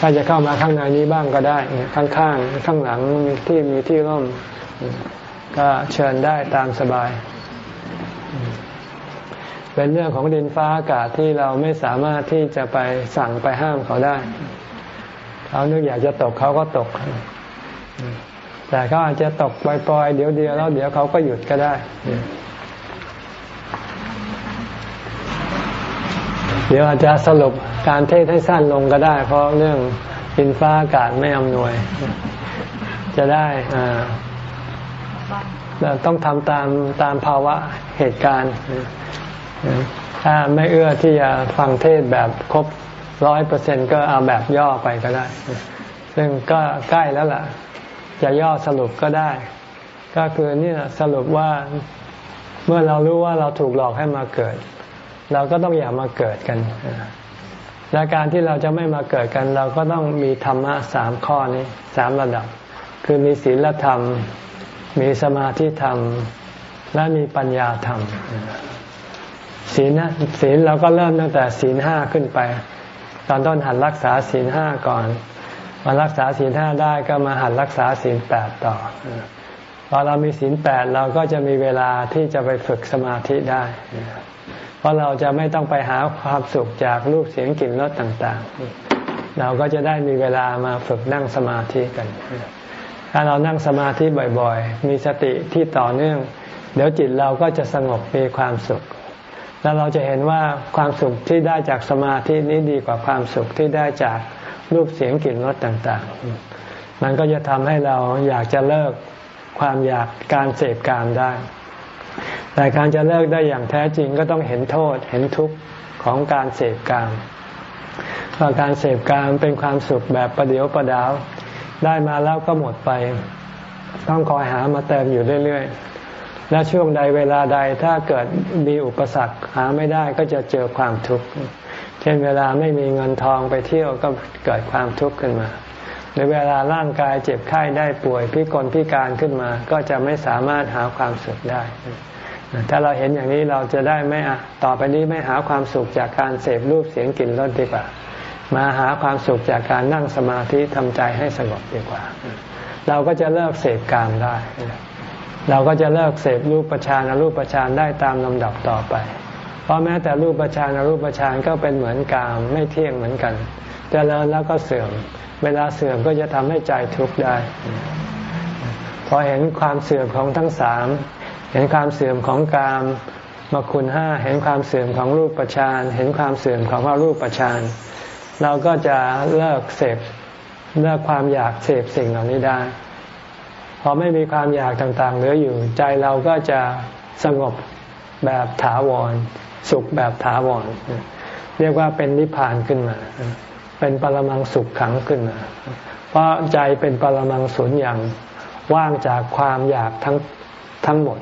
ถ้าจะเข้ามาข้างในนี้บ้างก็ได้ ข้างข้างข้างหลังที่มีที่ร่ม ก็เชิญได้ตามสบาย เป็นเรื่องของดินฟ้าอากาศที่เราไม่สามารถที่จะไปสั่งไปห้ามเขาได้เขานึกอยากจะตกเขาก็ตก แต่เขาอาจจะตกปล่อยๆเดี๋ยวเดียวแล้วเดี๋ยวเขาก็หยุดก็ได้ เดี๋ยวอาจจะสรุปการเทศให้สั้นลงก็ได้ เพราะเรื่องดินฟ้าอากาศไม่อำนวย จะได้ต้องทำตามตามภาวะเหตุการณ์ ถ้าไม่เอื้อที่จะฟังเทศแบบครบร้อยเปอร์เซ็นก็เอาแบบย่อไปก็ได้ ซึ่งก็ใกล้แล้วล่ะ จะย่อสรุปก็ได้ ก็คือนี่สรุปว่าเมื่อเรารู้ว่าเราถูกหลอกให้มาเกิด เราก็ต้องอย่ามาเกิดกัน และการที่เราจะไม่มาเกิดกัน เราก็ต้องมีธรรมะสามข้อนี้สามระดับ คือมีศีลธรรม มีสมาธิธรรม และมีปัญญาธรรมศีลศีลเราก็เริ่มตั้งแต่ศีลห้าขึ้นไป ตอนต้นหัดรักษาศีลห้าก่อน มารักษาศีลห้าได้ก็มาหัดรักษาศีลแปดต่อพอเรามีศีลแปดเราก็จะมีเวลาที่จะไปฝึกสมาธิได้ ราะเราจะไม่ต้องไปหาความสุขจากรูปเสียงกลิ่นรสต่างๆ เราก็จะได้มีเวลามาฝึกนั่งสมาธิกัน ถ้าเรานั่งสมาธิบ่อยๆ มีสติที่ต่อเนื่อง เดี๋ยวจิตเราก็จะสงบมีความสุข แล้วเราจะเห็นว่าความสุขที่ได้จากสมาธินี้ดีกว่าความสุขที่ได้จากรูปเสียงกลิ่นรสต่างๆ มันก็จะทำให้เราอยากจะเลิกความอยากการเสพกามได้ แต่การจะเลิกได้อย่างแท้จริงก็ต้องเห็นโทษเห็นทุกข์ของการเสพกามว่าการเสพกามเป็นความสุขแบบประเดียวประดาว ได้มาแล้วก็หมดไป ต้องคอยหามาเติมอยู่เรื่อยๆ และช่วงใดเวลาใดถ้าเกิดมีอุปสรรคหาไม่ได้ก็จะเจอความทุกข์ เช่นเวลาไม่มีเงินทองไปเที่ยวก็เกิดความทุกข์ขึ้นมา หรือเวลาร่างกายเจ็บไข้ได้ป่วยพิกลพิการขึ้นมา ก็จะไม่สามารถหาความสุขได้ ถ้าเราเห็นอย่างนี้เราจะได้ไม่ต่อไปนี้ไม่หาความสุขจากการเสพรูปเสียงกลิ่นรสดีกว่า มาหาความสุขจากการนั่งสมาธิทำใจให้สงบดีกว่า เราก็จะเลิกเสพกามได้ เราก็จะเลิกเสพรูปประชานรูปประชานได้ตามลำดับต่อไป เพราะแม้แต่รูปประชานรูปประชานก็เป็นเหมือนกามไม่เที่ยงเหมือนกัน เจริญแล้วก็เสื่อม เวลาเสื่อมก็จะทำให้ใจทุกข์ได้ พอเห็นความเสื่อมของทั้งสามเห็นความเสื่อมของกามมาคุณห้าเห็นความเสื่อมของรูปประชานเห็นความเสื่อมของว่ารูปประชานเราก็จะเลิกเสพเลิกความอยากเสพสิ่งเหล่านี้ได้ พอไม่มีความอยากต่างๆเหลืออยู่ ใจเราก็จะสงบแบบถาวร สุขแบบถาวร เรียกว่าเป็นนิพพานขึ้นมา เป็นปรมังสุขขังขึ้นมาเพราะใจเป็นปรมังสุญญ์อย่างว่างจากความอยากทั้งทั้งหมด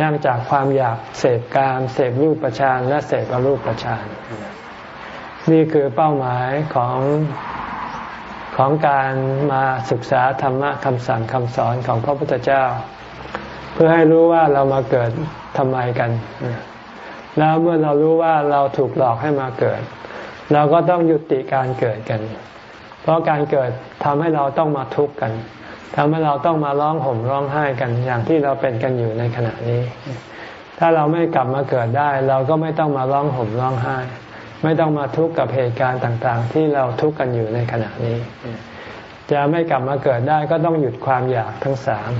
ย่างจากความอยากเสพกามเสพรูปประชานและเสพอรูปประชานนี่คือเป้าหมายของของการมาศึกษาธรรมะคำสั่งคำสอนของพระพุทธเจ้า เพื่อให้รู้ว่าเรามาเกิดทำไมกัน แล้วเมื่อเรารู้ว่าเราถูกหลอกให้มาเกิด เราก็ต้องยุติการเกิดกัน เพราะการเกิดทำให้เราต้องมาทุกข์กันทำให้เราต้องมาร้องห่มร้องไห้กันอย่างที่เราเป็นกันอยู่ในขณะนี้ ถ้าเราไม่กลับมาเกิดได้ เราก็ไม่ต้องมาร้องห่มร้องไห้ ไม่ต้องมาทุกข์กับเหตุการณ์ต่างๆ ที่เราทุกข์กันอยู่ในขณะนี้ จะไม่กลับมาเกิดได้ก็ต้องหยุดความอยากทั้งสาม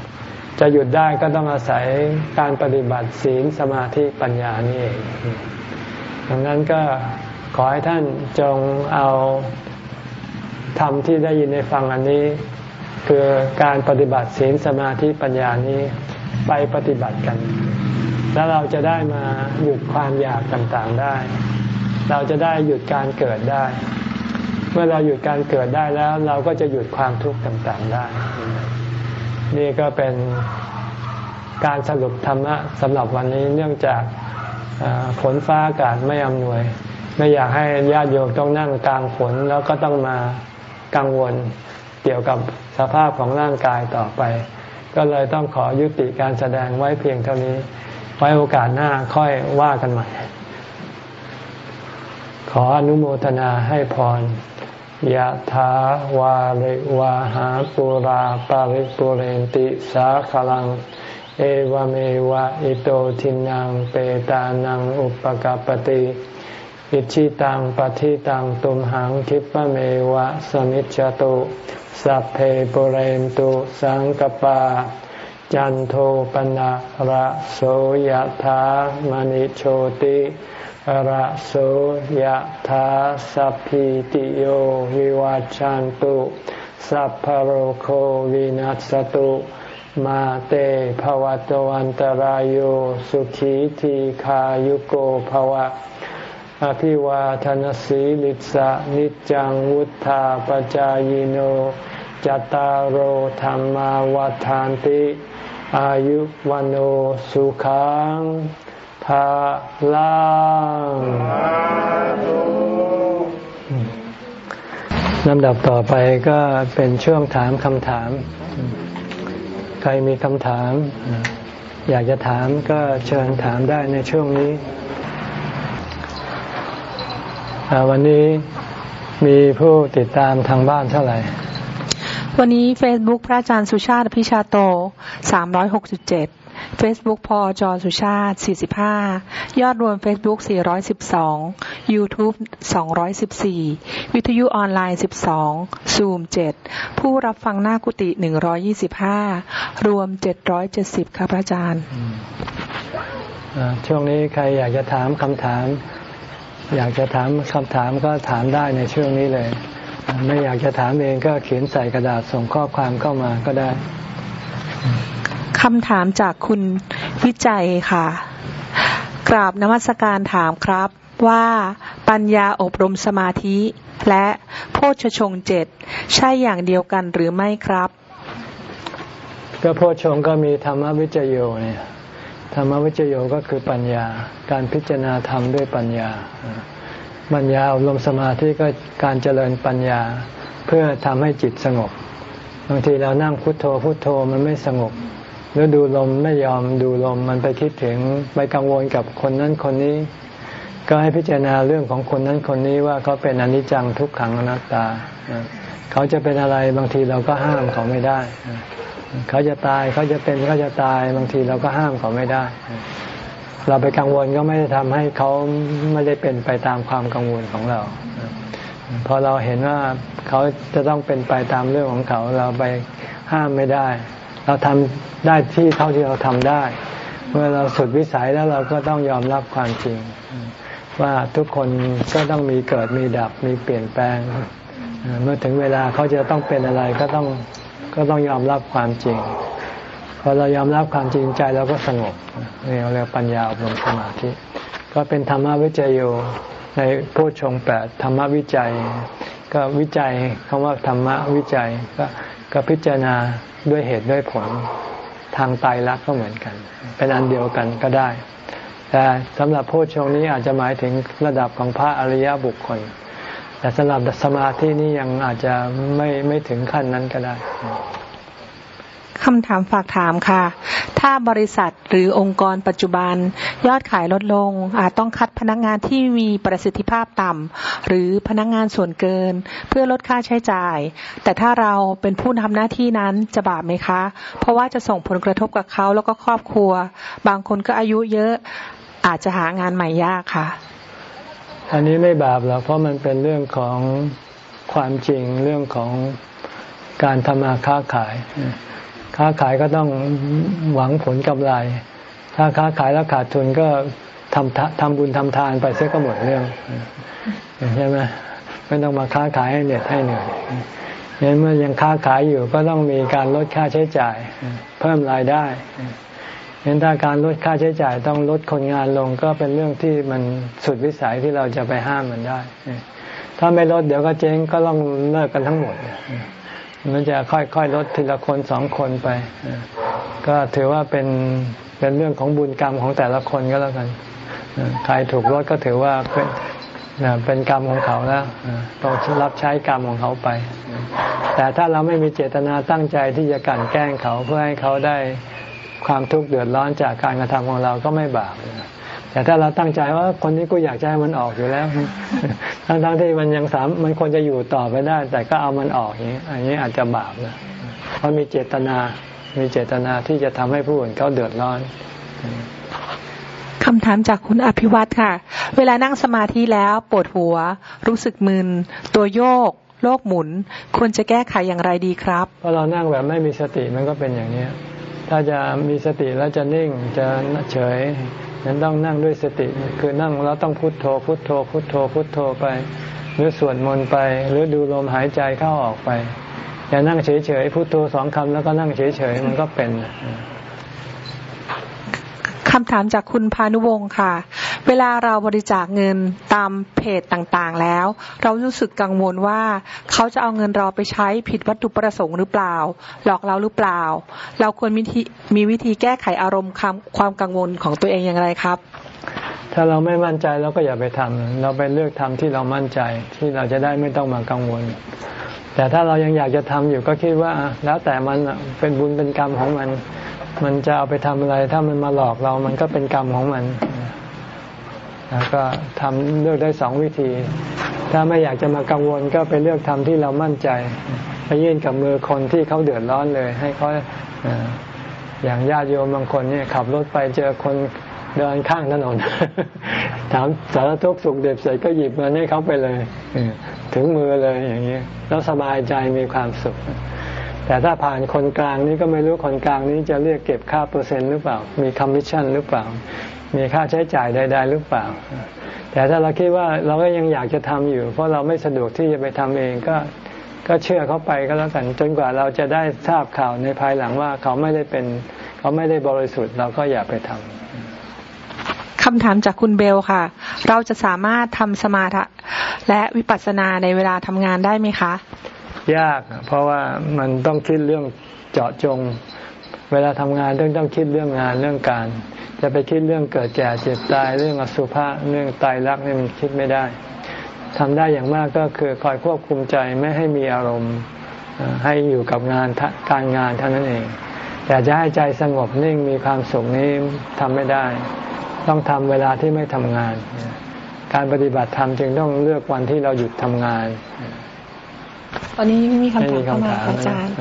จะหยุดได้ก็ต้องอาศัยการปฏิบัติศีลสมาธิปัญญานี่เองดังนั้นก็ ขอให้ท่านจงเอาธรรมที่ได้ยินในฟังอันนี้ คือการปฏิบัติศีลสมาธิปัญญานี้ไปปฏิบัติกัน แล้วเราจะได้มาหยุดความอยากต่างๆได้ เราจะได้หยุดการเกิดได้ เมื่อเราหยุดการเกิดได้แล้ว เราก็จะหยุดความทุกข์ต่างๆได้ นี่ก็เป็นการสรุปธรรมะสำหรับวันนี้เนื่องจากฝนฟ้าอากาศไม่อำนวย ไม่อยากให้ญาติโยมต้องนั่งกลางฝนแล้วก็ต้องมากังวลเกี่ยวกับสภาพของร่างกายต่อไป ก็เลยต้องขอยุติการแสดงไว้เพียงเท่านี้ ไว้โอกาสหน้าค่อยว่ากันใหม่ ขออนุโมทนาให้พรยะถาวาริวาหาปุราปาริปุเรนติสาขลัง เอวเมวะอิโตทินังเปตานังอุปกปติ อิชิตังปฏิตังตุมหังคิปะเมวะสมิจจตุสัพเพปุเรนตุสังกปา จันโทปนะระโสยธามณิโชติระโสยธาสัพพิติโยวิวัจจันตุสัพพโรโควินัสตุมาเตภวตวันตารโยสุขีทีขายุโกภวะ อภิวาทนสีลิสะนิจังวุธาปจายโนจตารโหธรรมาวาทานติ อายุวันโอสุขังภาลังลำดับต่อไปก็เป็นช่วงถามคำถาม ใครมีคำถาม อยากจะถามก็เชิญถามได้ในช่วงนี้ วันนี้มีผู้ติดตามทางบ้านเท่าไหร่ วันนี้ Facebook พระอาจารย์สุชาติพิชาโต 367 Facebook พอจอสุชาติ 45 ยอดรวม Facebook 412 YouTube 214 วิทยุออนไลน์ 12 Zoom 7 ผู้รับฟังหน้ากุฏิ125 รวม 770 ครับพระอาจารย์ ช่วงนี้ใครอยากจะถามคำถาม อยากจะถามคำถามก็ถามได้ในช่วงนี้เลย ไม่อยากจะถามเองก็เขียนใส่กระดาษส่งข้อความเข้ามาก็ได้คำถามจากคุณวิจัยค่ะ กราบนมัสการถามครับว่าปัญญาอบรมสมาธิ และโพชฌงเจ็ดใช่อย่างเดียวกันหรือไม่ครับ ก็โพชฌงก็มีธรรมวิจโยเนี่ย ธรรมวิจโยก็คือปัญญา การพิจารณาธรรมด้วยปัญญา ปัญญาอบรมสมาธิก็การเจริญปัญญาเพื่อทำให้จิตสงบ บางทีเรานั่งพุโทโธพุโทโธมันไม่สงบหรือดูลมไม่ยอมดูลมมันไปคิดถึงไปกังวลกับคนนั้นคนนี้ ก็ให้พิจารณาเรื่องของคนนั้นคนนี้ว่าเขาเป็นอนิจจังทุกขังอนัตตา เขาจะเป็นอะไรบางทีเราก็ห้ามเขาไม่ได้ เขาจะตายเขาจะเป็นเขาจะตายบางทีเราก็ห้ามเขาไม่ได้ เราไปกังวลก็ไม่ได้ทำให้เขาไม่ได้เป็นไปตามความกังวลของเราพอเราเห็นว่าเขาจะต้องเป็นไปตามเรื่องของเขา เราไปห้ามไม่ได้ เราทำได้ที่เท่าที่เราทำได้ เมื่อเราสุดวิสัยแล้วเราก็ต้องยอมรับความจริง ว่าทุกคนก็ต้องมีเกิดมีดับมีเปลี่ยนแปลง เมื่อถึงเวลาเขาจะต้องเป็นอะไรก็ต้อง ก็ต้องยอมรับความจริง พอเรายอมรับความจริงใจเราก็สงบนี่เราเรียกปัญญาอบรมสมาธิ ก็เป็นธรรมวิจัยโยในโพชงแปดธรรมวิจัย ก็วิจัยคำว่าธรรมวิจัยก็ก็พิจารณาด้วยเหตุด้วยผลทางไตรลักษณ์ก็เหมือนกัน เป็นอันเดียวกันก็ได้ แต่สำหรับโพชงนี้อาจจะหมายถึงระดับของพระอริยบุคคล แต่สำหรับสมาธินี่ยังอาจจะไม่ไม่ถึงขั้นนั้นก็ได้คำถามฝากถามค่ะ ถ้าบริษัทหรือองค์กรปัจจุบัน ยอดขายลดลง อาจต้องคัดพนักงานที่มีประสิทธิภาพต่ำหรือพนักงานส่วนเกิน เพื่อลดค่าใช้จ่าย แต่ถ้าเราเป็นผู้ทำหน้าที่นั้นจะบาปไหมคะ เพราะว่าจะส่งผลกระทบกับเขาแล้วก็ครอบครัว บางคนก็อายุเยอะอาจจะหางานใหม่ยากค่ะ อันนี้ไม่บาปหรอกเพราะมันเป็นเรื่องของความจริงเรื่องของการทำมาค้าขาย ค้าขายก็ต้องหวังผลกำไร ถ้าค้าขายแล้วขาดทุนก็ทำทำบุญทำทานไปเสียก็หมดเรื่องใช่ไหมไม่ต้องมาค้าขายให้เหน็ดให้เหนื่อยงั้นเมื่อยังค้าขายอยู่ก็ต้องมีการลดค่าใช้จ่าย เพิ่มรายได้ เห็นถ้าการลดค่าใช้จ่ายต้องลดคนงานลงก็เป็นเรื่องที่มันสุดวิสัยที่เราจะไปห้ามมันได้ ถ้าไม่ลดเดี๋ยวก็เจ๊งก็ต้องเลิกกันทั้งหมด มันจะค่อยๆลดทีละคนสองคนไป ก็ถือว่าเป็นเป็นเรื่องของบุญกรรมของแต่ละคนก็แล้วกัน ใครถูกลดก็ถือว่าเป็นเป็นกรรมของเขาแล้วต้องรับใช้กรรมของเขาไป แต่ถ้าเราไม่มีเจตนาตั้งใจที่จะกั่นแกล้งเขาเพื่อให้เขาได้ ความทุกข์เดือดร้อนจากการกระทำของเราก็ไม่บาปแต่ถ้าเราตั้งใจว่าคนนี้กูอยากจะให้มันออกอยู่แล้ว ทั้งๆที่มันยังสามมันควรจะอยู่ต่อไปได้ แต่ก็เอามันออกอย่างนี้ อันนี้อาจจะบาปนะเพราะมีเจตนา มีเจตนาที่จะทำให้ผู้อื่นเขาเดือดร้อนคำถามจากคุณอภิวัตค่ะ เวลานั่งสมาธิแล้วปวดหัว รู้สึกมึน ตัวโยก โลกหมุน ควรจะแก้ไขอย่างไรดีครับ เพราะเรานั่งแบบไม่มีสติมันก็เป็นอย่างนี้ ถ้าจะมีสติแล้วจะนิ่งจะเฉยนั้นต้องนั่งด้วยสติ คือนั่งแล้วต้องพุโทโธ พุโทโธ พุโทโธ พุโทโธไป หรือสวดมนต์ไป หรือดูลมหายใจเข้าออกไป อย่านั่งเฉยๆพุโทโธสองคำแล้วก็นั่งเฉยๆมันก็เป็นคำถามจากคุณพานุวงศ์ค่ะ เวลาเราบริจาคเงินตามเพจต่างๆ แล้ว เรารู้สึกกังวลว่าเขาจะเอาเงินเราไปใช้ผิดวัตถุประสงค์หรือเปล่า หลอกเราหรือเปล่า เราควรมีมีวิธีแก้ไขอารมณ์ความกังวลของตัวเองอย่างไรครับ ถ้าเราไม่มั่นใจเราก็อย่าไปทำเราไปเลือกทำที่เรามั่นใจที่เราจะได้ไม่ต้องมากังวล แต่ถ้าเรายังอยากจะทำอยู่ก็คิดว่าแล้วแต่มันเป็นบุญเป็นกรรมของมัน มันจะเอาไปทำอะไร ถ้ามันมาหลอกเรามันก็เป็นกรรมของมัน แล้วก็ทำเลือกได้สองวิธี ถ้าไม่อยากจะมากังวลก็ไปเลือกทำที่เรามั่นใจ ไปยื่นกับมือคนที่เขาเดือดร้อนเลย ให้เขาอย่างญาติโยมบางคนเนี่ยขับรถไปเจอคนเดินข้างถนน ถามสารทุกข์สุกดิบเสร็จก็หยิบเงินให้เขาไปเลยถึงมือเลยอย่างนี้แล้วสบายใจมีความสุข แต่ถ้าผ่านคนกลางนี้ก็ไม่รู้คนกลางนี้จะเรียกเก็บค่าเปอร์เซ็นต์หรือเปล่า มีคอมมิชชั่นหรือเปล่า มีค่าใช้จ่ายใด ๆ หรือเปล่า แต่ถ้าเราคิดว่าเราก็ยังอยากจะทำอยู่ เพราะเราไม่สะดวกที่จะไปทำเองก็ก็เชื่อเขาไปก็แล้วกันจนกว่าเราจะได้ทราบข่าวในภายหลังว่าเขาไม่ได้เป็น เขาไม่ได้บริสุทธิ์เราก็อย่าไปทำคำถามจากคุณเบลค่ะ เราจะสามารถทำสมาธิและวิปัสสนาในเวลาทำงานได้ไหมคะ ยากเพราะว่ามันต้องคิดเรื่องเจาะจง เวลาทำงานต้องต้องคิดเรื่องงานเรื่องการ จะไปคิดเรื่องเกิดแก่เจ็บตายเรื่องอสุภะเรื่องตายรักนี่มันคิดไม่ได้ทำได้อย่างมากก็คือคอยควบคุมใจไม่ให้มีอารมณ์ให้อยู่กับงานการงานเท่านั้นเองแต่จะให้ใจสงบนิ่งมีความสุขนี้ทำไม่ได้ ต้องทำเวลาที่ไม่ทำงาน การปฏิบัติธรรมจึงต้องเลือกวันที่เราหยุดทำงาน ตอนนี้ไม่มีคำถามเข้ามาอาจารย์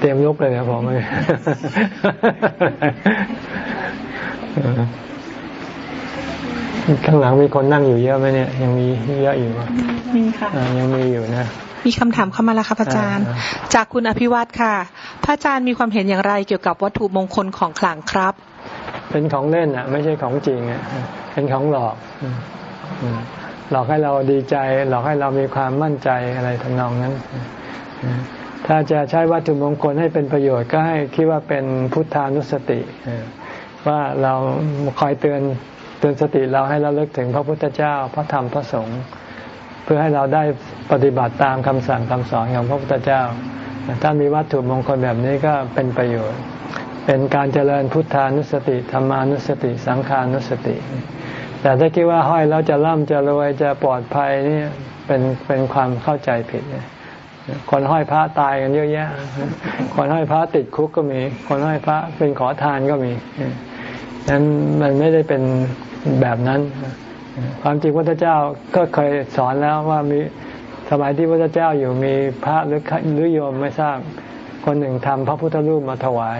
เตรียมลุกเลยนะผมเลยข้างหลังมีคนนั่งอยู่เยอะไหมเนี่ย ยังมีเยอะอยู่มีค่ะยังมีอยู่นะมีคำถามเข้ามาแล้วครับอาจารย์ จากคุณอภิวัตค่ะ พระอาจารย์มีความเห็นอย่างไรเกี่ยวกับวัตถุมงคลของขลังครับ เป็นของเล่นอะ ไม่ใช่ของจริงอะเป็นของหลอกหลอกให้เราดีใจ หลอกให้เรามีความมั่นใจอะไรทำนองนั้น ถ้าจะใช้วัตถุมงคลให้เป็นประโยชน์ก็ให้คิดว่าเป็นพุทธานุสติ ว่าเราคอยเตือนเตือนสติเราให้เราเลิกถึงพระพุทธเจ้าพระธรรมพระสงฆ์เพื่อให้เราได้ปฏิบัติตามคำสั่งคำสอนของพระพุทธเจ้า ถ้ามีวัตถุมงคลแบบนี้ก็เป็นประโยชน์ เป็นการเจริญพุทธานุสติธรรมานุสติ สังขานุสติ แต่ถ้าคิดว่าห้อยแล้วจะร่ำจะรวยจะปลอดภัยนี่เป็นเป็นความเข้าใจผิด คนห้อยพระตายกันเยอะแยะ คนห้อยพระติดคุกก็มี คนห้อยพระเป็นขอทานก็มีนั้นมันไม่ได้เป็นแบบนั้น ความจริงพระเจ้าก็เคยสอนแล้วว่ามีสมัยที่พระเจ้าอยู่มีพระหรือหรือโยมไม่ทราบ คนหนึ่งทำพระพุทธรูปมาถวาย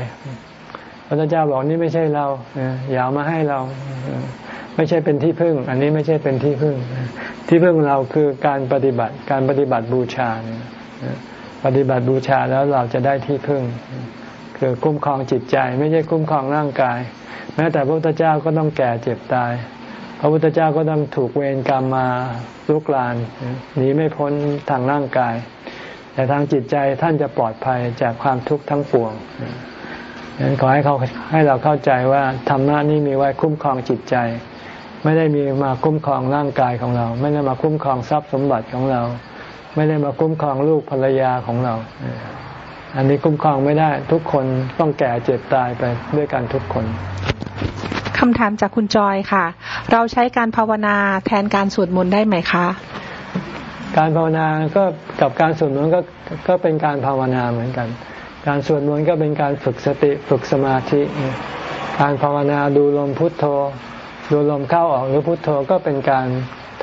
พระเจ้าบอกนี่ไม่ใช่เราอย่ามาให้เรา ไม่ใช่เป็นที่พึ่ง อันนี้ไม่ใช่เป็นที่พึ่ง ที่พึ่งเราคือการปฏิบัติการปฏิบัติบูชา ปฏิบัติบูชาแล้วเราจะได้ที่พึ่ง คือคุ้มครองจิตใจ ไม่ใช่คุ้มครองร่างกาย แม้แต่พระพุทธเจ้าก็ต้องแก่เจ็บตาย พระพุทธเจ้าก็ต้องถูกเวรกรรมมาลุกลานหนีไม่พ้นทางร่างกาย แต่ทางจิตใจท่านจะปลอดภัยจากความทุกข์ทั้งปวงฉะนั้นขอให้เขาให้เราเข้าใจว่าธรรมะนี้มีไว้คุ้มครองจิตใจ ไม่ได้มีมาคุ้มครองร่างกายของเรา ไม่ได้มาคุ้มครองทรัพย์สมบัติของเรา ไม่ได้มาคุ้มครองลูกภรรยาของเรา อันนี้คุ้มครองไม่ได้ ทุกคนต้องแก่เจ็บตายไปด้วยกันทุกคนคำถามจากคุณจอยค่ะ เราใช้การภาวนาแทนการสวดมนต์ได้ไหมคะ การภาวนาก็กับการสวดมนต์ก็ก็เป็นการภาวนาเหมือนกัน การสวดมนต์ก็เป็นการฝึกสติฝึกสมาธิ การภาวนาดูลมพุทโธ ดูลมเข้าออกหรือพุทโธก็เป็นการ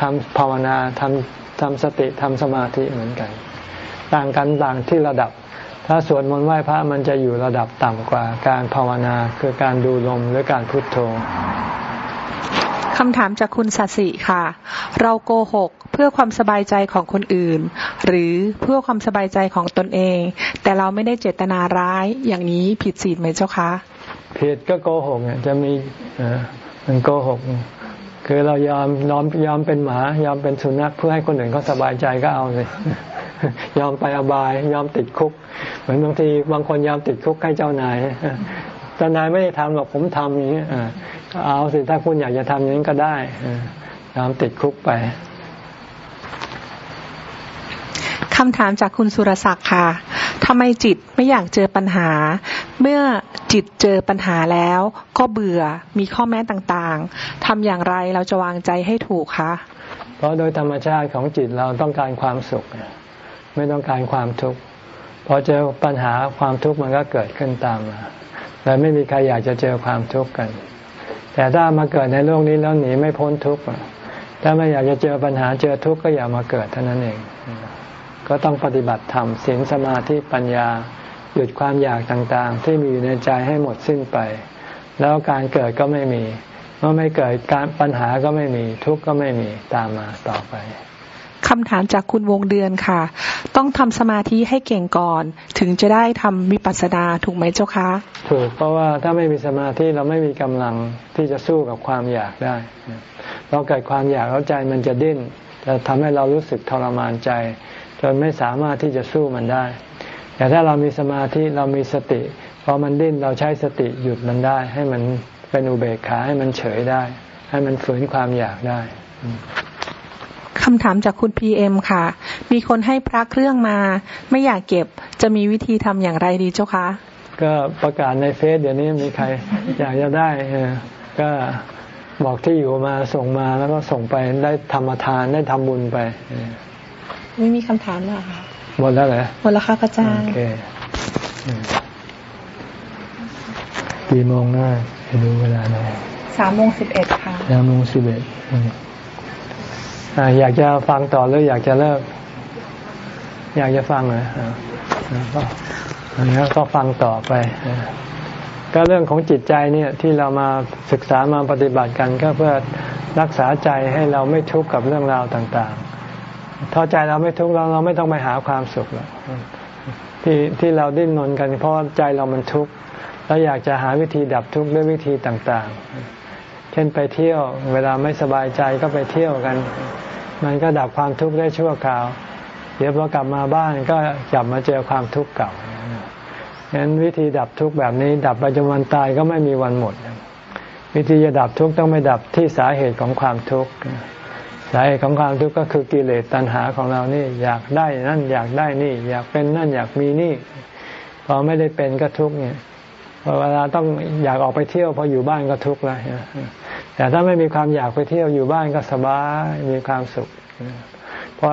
ทำภาวนาทำ ทำสติทำสมาธิเหมือนกัน ต่างกันต่างที่ระดับ ถ้าสวดมนต์ไหว้พระมันจะอยู่ระดับต่ำกว่าการภาวนาคือการดูลมหรือการพุทโธคำถามจากคุณสัสิค่ะ เราโกหกเพื่อความสบายใจของคนอื่น หรือเพื่อความสบายใจของตนเอง แต่เราไม่ได้เจตนาร้ายอย่างนี้ผิดศีลไหมเจ้าคะผิดก็โกหกเนี่ยจะมีมันโกหก คือเรายอมยอมยอมเป็นหมายอมเป็นสุนัขเพื่อให้คนอื่นเขาสบายใจก็เอาเลยยอมไปอบาย ยอมติดคุก เหมือนบางทีบางคนยอมติดคุกให้เจ้านายเจ้านายไม่ได้ทำหรอกผมทำอย่างนี้เอาสิถ้าคุณอยากจะทำอย่างนี้ก็ได้ยอมติดคุกไปคำถามจากคุณสุรศักดิ์ค่ะ ทำไมจิตไม่อยากเจอปัญหา เมื่อจิตเจอปัญหาแล้ว ก็เบื่อมีข้อแม้ต่างๆทำอย่างไรเราจะวางใจให้ถูกคะเพราะโดยธรรมชาติของจิตเราต้องการความสุข ไม่ต้องการความทุกข์พอเจอปัญหาความทุกข์มันก็เกิดขึ้นตามมาแต่ไม่มีใครอยากจะเจอความทุกข์กัน แต่ถ้ามาเกิดในโลกนี้แล้วหนีไม่พ้นทุกข์ถ้าไม่อยากจะเจอปัญหาเจอทุกข์ก็อย่ามาเกิดเท่านั้นเอง ก็ต้องปฏิบัติธรรมศีลสมาธิปัญญา หยุดความอยากต่างๆ ที่มีอยู่ในใจให้หมดสิ้นไป แล้วการเกิดก็ไม่มี เมื่อไม่เกิดการปัญหาก็ไม่มี ทุกข์ก็ไม่มีตามมาต่อไปคำถามจากคุณวงเดือนค่ะ ต้องทำสมาธิให้เก่งก่อน ถึงจะได้ทำวิปัสสนาถูกไหมเจ้าคะถูกเพราะว่าถ้าไม่มีสมาธิเราไม่มีกำลังที่จะสู้กับความอยากได้ เราเกิดความอยากแล้วใจมันจะดิ้นจะทำให้เรารู้สึกทรมานใจ จนไม่สามารถที่จะสู้มันได้ แต่ถ้าเรามีสมาธิเรามีสติพอมันดิ้นเราใช้สติหยุดมันได้ ให้มันเป็นอุเบกขาให้มันเฉยได้ ให้มันฝืนความอยากได้คำถามจากคุณพีเอ็มค่ะ มีคนให้พระเครื่องมา ไม่อยากเก็บจะมีวิธีทำอย่างไรดีเจ้าคะ ก็ประกาศในเฟซเดี๋ยวนี้มีใครอยากจะได้ก็บอกที่อยู่มาส่งมาแล้วก็ส่งไปได้ธรรมทานได้ทำบุญไป ไม่มีคำถามแล้วค่ะหมดแล้วเหรอหมดแล้วค่ะพระอาจารย์โอเคกี่โมงหน้าดูเวลาหน่อยสามโมงสิบเอ็ดค่ะสามโมงสิบเอ็ดอยากจะฟังต่อหรืออยากจะเลิก อยากจะฟังเหรอก็อันนี้ก็ฟังต่อไป ก็เรื่องของจิตใจเนี่ยที่เรามาศึกษามาปฏิบัติกันก็เพื่อรักษาใจให้เราไม่ทุกข์กับเรื่องราวต่างๆ ถ้าใจเราไม่ทุกข์เราเราไม่ต้องไปหาความสุขแล้วที่ที่เราดิ้นรนกัน เพราะใจเรามันทุกข์แล้วอยากจะหาวิธีดับทุกข์ด้วยวิธีต่างๆ เช่นไปเที่ยว เวลาไม่สบายใจก็ไปเที่ยวกัน มันก็ดับความทุกข์ได้ชั่วคราว เดี๋ยวพอกลับมาบ้านก็กลับมาเจอความทุกข์เก่าฉะนั้นวิธีดับทุกข์แบบนี้ ดับไปจนวันตายก็ไม่มีวันหมด วิธีจะดับทุกข์ต้องไม่ดับที่สาเหตุของความทุกข์ สาเหตุของความทุกข์ก็คือกิเลสตัณหาของเรานี่อยากได้นั่นอยากได้นี่ อยากเป็นนั่นอยากมีนี่ พอไม่ได้เป็นก็ทุกข์เนี่ยพอเวลาต้องอยากออกไปเที่ยวพออยู่บ้านก็ทุกข์แล้วแต่ถ้าไม่มีความอยากไปเที่ยวอยู่บ้านก็สบายมีความสุขพอ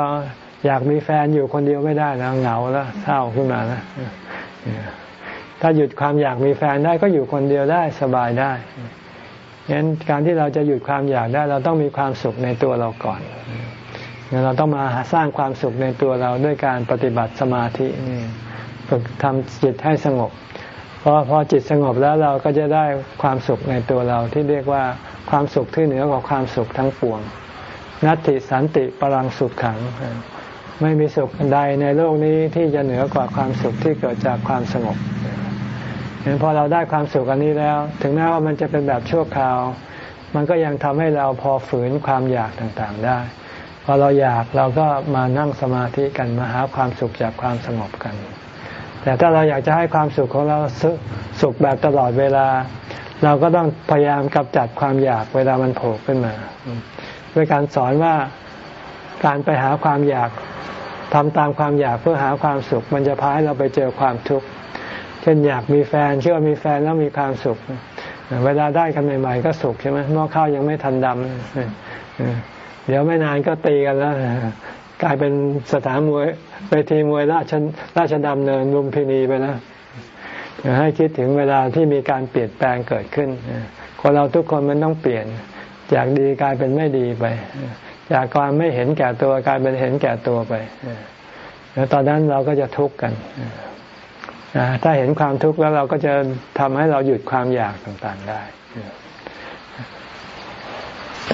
อยากมีแฟนอยู่คนเดียวไม่ได้แล้วเหงาแล้วเศร้าขึ้นมาแล้วถ้าหยุดความอยากมีแฟนได้ก็อยู่คนเดียวได้สบายได้ งั้นการที่เราจะหยุดความอยากได้ เราต้องมีความสุขในตัวเราก่อนเราต้องมาสร้างความสุขในตัวเราด้วยการปฏิบัติสมาธินี่ฝึกทำจิตให้สงบเพอพอจิตสงบแล้วเราก็จะได้ความสุขในตัวเราที่เรียกว่าความสุขที่เหนือกว่าความสุขทั้งปวง นัตติสันติปรังสุขขัง ไม่มีสุขใดในโลกนี้ที่จะเหนือกว่าความสุขที่เกิดจากความสงบ พอเราได้ความสุขอันนี้แล้ว ถึงแม้ว่ามันจะเป็นแบบชั่วคราว มันก็ยังทำให้เราพอฝืนความอยากต่างๆได้ พอเราอยากเราก็มานั่งสมาธิกันมาหาความสุขจากความสงบกัน แต่ถ้าเราอยากจะให้ความสุขของเราสุขแบบตลอดเวลา เราก็ต้องพยายามกำจัดความอยากเวลามันโผล่ขึ้นมา ด้วยการสอนว่าการไปหาความอยากทำตามความอยากเพื่อหาความสุข มันจะพาให้เราไปเจอความทุกข์ ช่นอยากมีแฟนเชื่อมีแฟนแล้วมีความสุข เวลาได้กันใหม่ ๆ ก็สุขใช่ไหมเมื่อข้าวยังไม่ทันดำเดี๋ยวไม่นานก็ตีกันแล้วกลายเป็นสถานมวยไปทีมวยราชราชดำเนินลุมพินีไปแล้วให้คิดถึงเวลาที่มีการเปลี่ยนแปลงเกิดขึ้นคนเราทุกคนมันต้องเปลี่ยน จากดีกลายเป็นไม่ดีไป จากความไม่เห็นแก่ตัวกลายเป็นเห็นแก่ตัวไปแล้วตอนนั้นเราก็จะทุกข์กัน ถ้าเห็นความทุกข์แล้วเราก็จะทำให้เราหยุดความอยากต่างๆได้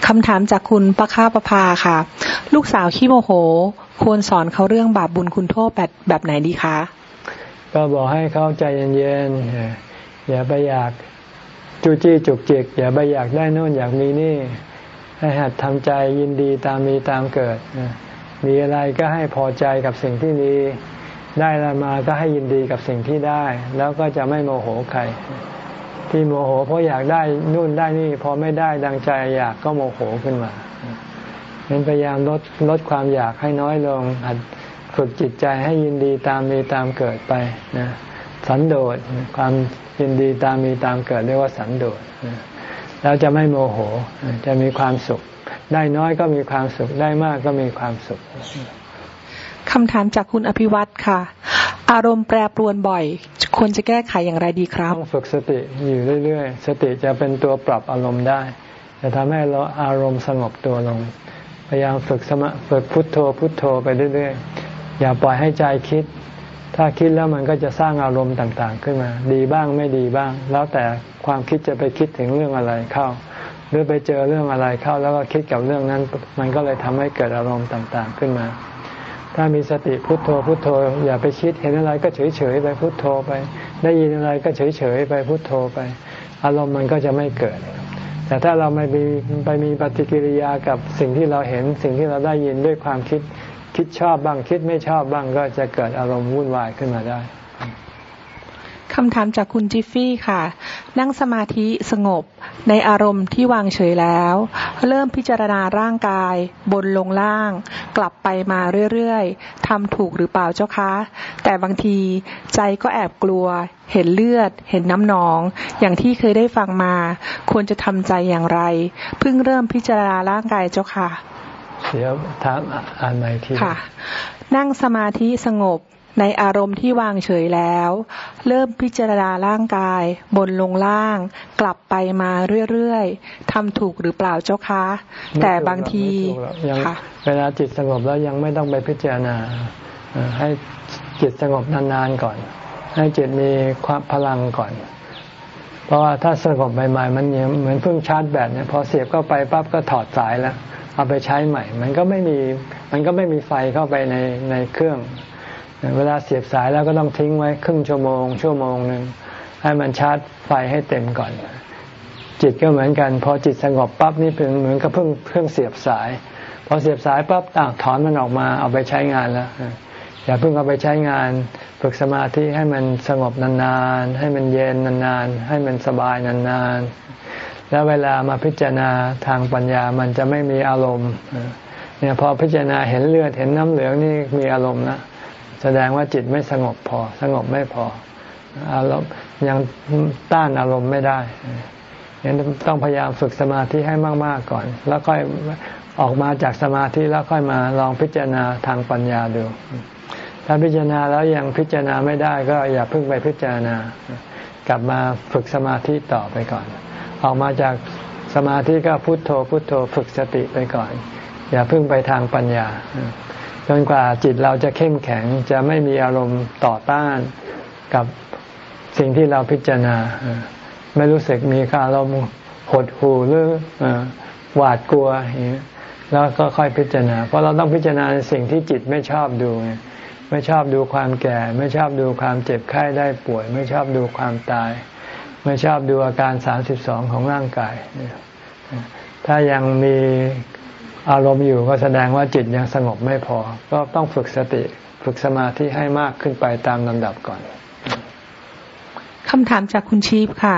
คำถามจากคุณประค่าประภาค่ะ ลูกสาวขี้โมโห ควรสอนเขาเรื่องบาปบุญคุณโทษแบบแบบไหนดีคะ ก็บอกให้เขาใจเย็นๆอย่าไปอยากจูจี้จุกจิก อย่าไปอยากได้นู่นอยากมีนี่ ให้หัดทำใจยินดีตามมีตามเกิด มีอะไรก็ให้พอใจกับสิ่งที่มี ได้อะไรมาก็ให้ยินดีกับสิ่งที่ได้ แล้วก็จะไม่โมโหใคร ที่โมโหเพราะอยากได้นู่นได้นี่พอไม่ได้ดังใจอยากก็โมโหขึ้นมาเป็นพยายามลดลดความอยากให้น้อยลงหัดฝึกจิตใจให้ยินดีตามมีตามเกิดไปนะสันโดษความยินดีตามมีตามเกิดเรียกว่าสันโดษแล้วจะไม่โมโหจะมีความสุข ได้น้อยก็มีความสุขได้มากก็มีความสุข คำถามจากคุณอภิวัตค่ะ อารมณ์แปรปรวนบ่อย ควรจะแก้ไขอย่างไรดีครับต้องฝึกสติอยู่เรื่อยๆ สติจะเป็นตัวปรับอารมณ์ได้ จะทำให้เราอารมณ์สงบตัวลง พยายามฝึกสมะฝึกพุทโธพุทโธไปเรื่อยๆ อย่าปล่อยให้ใจคิด ถ้าคิดแล้วมันก็จะสร้างอารมณ์ต่างๆ ขึ้นมา ดีบ้างไม่ดีบ้าง แล้วแต่ความคิดจะไปคิดถึงเรื่องอะไรเข้า หรือไปเจอเรื่องอะไรเข้า แล้วก็คิดกับเรื่องนั้น มันก็เลยทำให้เกิดอารมณ์ต่างๆขึ้นมา ถ้ามีสติพุทโธพุทโธ อย่าไปคิดเห็นอะไรก็เฉยเฉยไปพุทโธไป ได้ยินอะไรก็เฉยเฉยไปพุทโธไป อารมณ์มันก็จะไม่เกิด แต่ถ้าเราไม่มีไปมีปฏิกิริยากับสิ่งที่เราเห็นสิ่งที่เราได้ยินด้วยความคิดคิดชอบบ้างคิดไม่ชอบบ้างก็จะเกิดอารมณ์วุ่นวายขึ้นมาได้ คำถามจากคุณจิฟฟี่ค่ะ นั่งสมาธิสงบในอารมณ์ที่วางเฉยแล้ว เริ่มพิจารณาร่างกาย บนลงล่าง กลับไปมาเรื่อยๆทำถูกหรือเปล่าเจ้าคะ แต่บางทีใจก็แอบกลัว เห็นเลือด เห็นน้ำหนอง อย่างที่เคยได้ฟังมา ควรจะทำใจอย่างไร เพิ่งเริ่มพิจารณาร่างกายเจ้าค่ะเดี๋ยวถามอ่านใหม่ทีค่ะ นั่งสมาธิสงบ ในอารมณ์ที่วางเฉยแล้ว เริ่มพิจารณาร่างกาย บนลงล่าง กลับไปมาเรื่อยๆทำถูกหรือเปล่าเจ้าคะ แต่บางทีค่ะเวลาจิตสงบแล้วยังไม่ต้องไปพิจารณาให้จิตสงบนานๆก่อน ให้จิตมีความพลังก่อน เพราะว่าถ้าสงบใหม่ๆมันเหมือนเพิ่งชาร์จแบตเนี่ยพอเสียบเข้าไปปั๊บก็ถอดสายแล้วเอาไปใช้ใหม่ มันก็ไม่มีมันก็ไม่มีไฟเข้าไปในในเครื่อง เวลาเสียบสายแล้วก็ต้องทิ้งไว้ครึ่งชั่วโมง ชั่วโมงหนึ่งให้มันชาร์จไฟให้เต็มก่อน จิตก็เหมือนกัน พอจิตสงบปั๊บนี่เป็นเหมือนกับเพิ่งเพิ่งเสียบสาย พอเสียบสายปั๊บต่างถอนมันออกมาเอาไปใช้งานแล้วอย่าเพิ่งเอาไปใช้งานฝึกสมาธิให้มันสงบนานๆ ให้มันเย็นนานๆ ให้มันสบายนานๆ แล้วเวลามาพิจารณาทางปัญญามันจะไม่มีอารมณ์เนี่ยพอพิจารณาเห็นเลือดเห็นน้ำเหลืองนี่มีอารมณ์นะ แสดงว่าจิตไม่สงบพอ สงบไม่พอ อารมณ์ยังต้านอารมณ์ไม่ได้ยังต้องพยายามฝึกสมาธิให้มาก ๆ ก่อน แล้วค่อยออกมาจากสมาธิแล้วค่อยมาลองพิจารณาทางปัญญาดู ถ้าพิจารณาแล้วยังพิจารณาไม่ได้ก็อย่าเพิ่งไปพิจารณา กลับมาฝึกสมาธิต่อไปก่อน ออกมาจากสมาธิก็พุโทโธพุโทโธฝึกสติไปก่อน อย่าเพิ่งไปทางปัญญา จนกว่าจิตเราจะเข้มแข็งจะไม่มีอารมณ์ต่อต้านกับสิ่งที่เราพิจารณา ไม่รู้สึกมีอารมณ์หดหู่หรือหวาดกลัวแล้วก็ค่อยพิจารณา เพราะเราต้องพิจารณาในสิ่งที่จิตไม่ชอบดู ไม่ชอบดูความแก่ ไม่ชอบดูความเจ็บไข้ได้ป่วย ไม่ชอบดูความตาย ไม่ชอบดูอาการสามสิบสองของร่างกายถ้ายังมี อารมณ์อยู่ก็แสดงว่าจิตยังสงบไม่พอ ก็ต้องฝึกสติ ฝึกสมาธิให้มากขึ้นไปตามลำดับก่อนคำถามจากคุณชีพค่ะ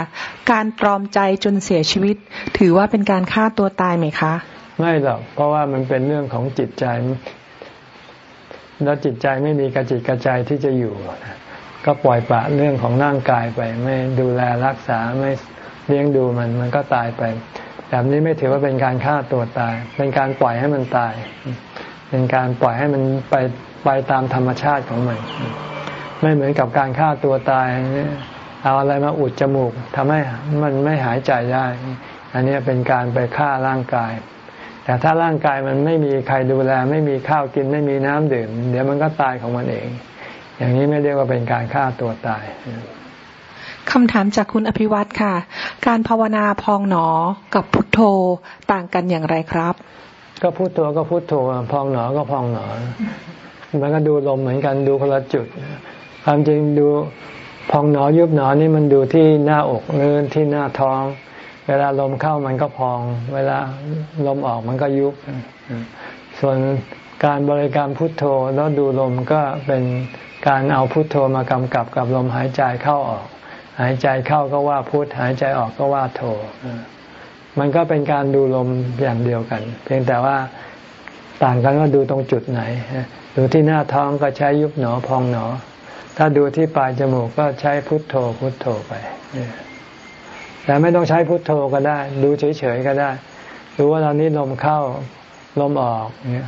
การตรอมใจจนเสียชีวิต ถือว่าเป็นการฆ่าตัวตายไหมคะ ไม่หรอก เพราะว่ามันเป็นเรื่องของจิตใจ แล้วจิตใจไม่มีกระจิตกระใจที่จะอยู่ ก็ปล่อยปละเรื่องของร่างกายไป ไม่ดูแลรักษาไม่เลี้ยงดูมันมันก็ตายไป แบบนี้ไม่ถือว่าเป็นการฆ่าตัวตาย เป็นการปล่อยให้มันตาย เป็นการปล่อยให้มันไปไปตามธรรมชาติของมัน ไม่เหมือนกับการฆ่าตัวตายเอาอะไรมาอุดจมูกทำให้มันไม่หายใจได้ อันนี้เป็นการไปฆ่าร่างกาย แต่ถ้าร่างกายมันไม่มีใครดูแล ไม่มีข้าวกินไม่มีน้ำดื่ม เดี๋ยวมันก็ตายของมันเอง อย่างนี้ไม่เรียกว่าเป็นการฆ่าตัวตาย คำถามจากคุณอภิวัตค่ะ การภาวนาพองหนอกับพุทโธต่างกันอย่างไรครับ ก็พุทโธก็พุทโธพองหนอก็พองหนอ มันก็ดูลมเหมือนกันดูคนละจุด ความจริงดูพองหนอยุบหนอนี่มันดูที่หน้าอกหรือที่หน้าท้อง เวลาลมเข้ามันก็พอง เวลาลมออกมันก็ยุบ ส่วนการบริกรรมพุทโธแล้วดูลมก็เป็นการเอาพุทโธมากำกับกับลมหายใจเข้าออก หายใจเข้าก็ว่าพุทหายใจออกก็ว่าโธมันก็เป็นการดูลมอย่างเดียวกัน เพียงแต่ว่าต่างกันว่าดูตรงจุดไหน ดูที่หน้าท้องก็ใช้ยุบหนอพองหนอ ถ้าดูที่ปลายจมูกก็ใช้พุทโธพุทโธไปแต่ไม่ต้องใช้พุทโธก็ได้ ดูเฉยๆก็ได้รู้ว่าตอนนี้ลมเข้าลมออก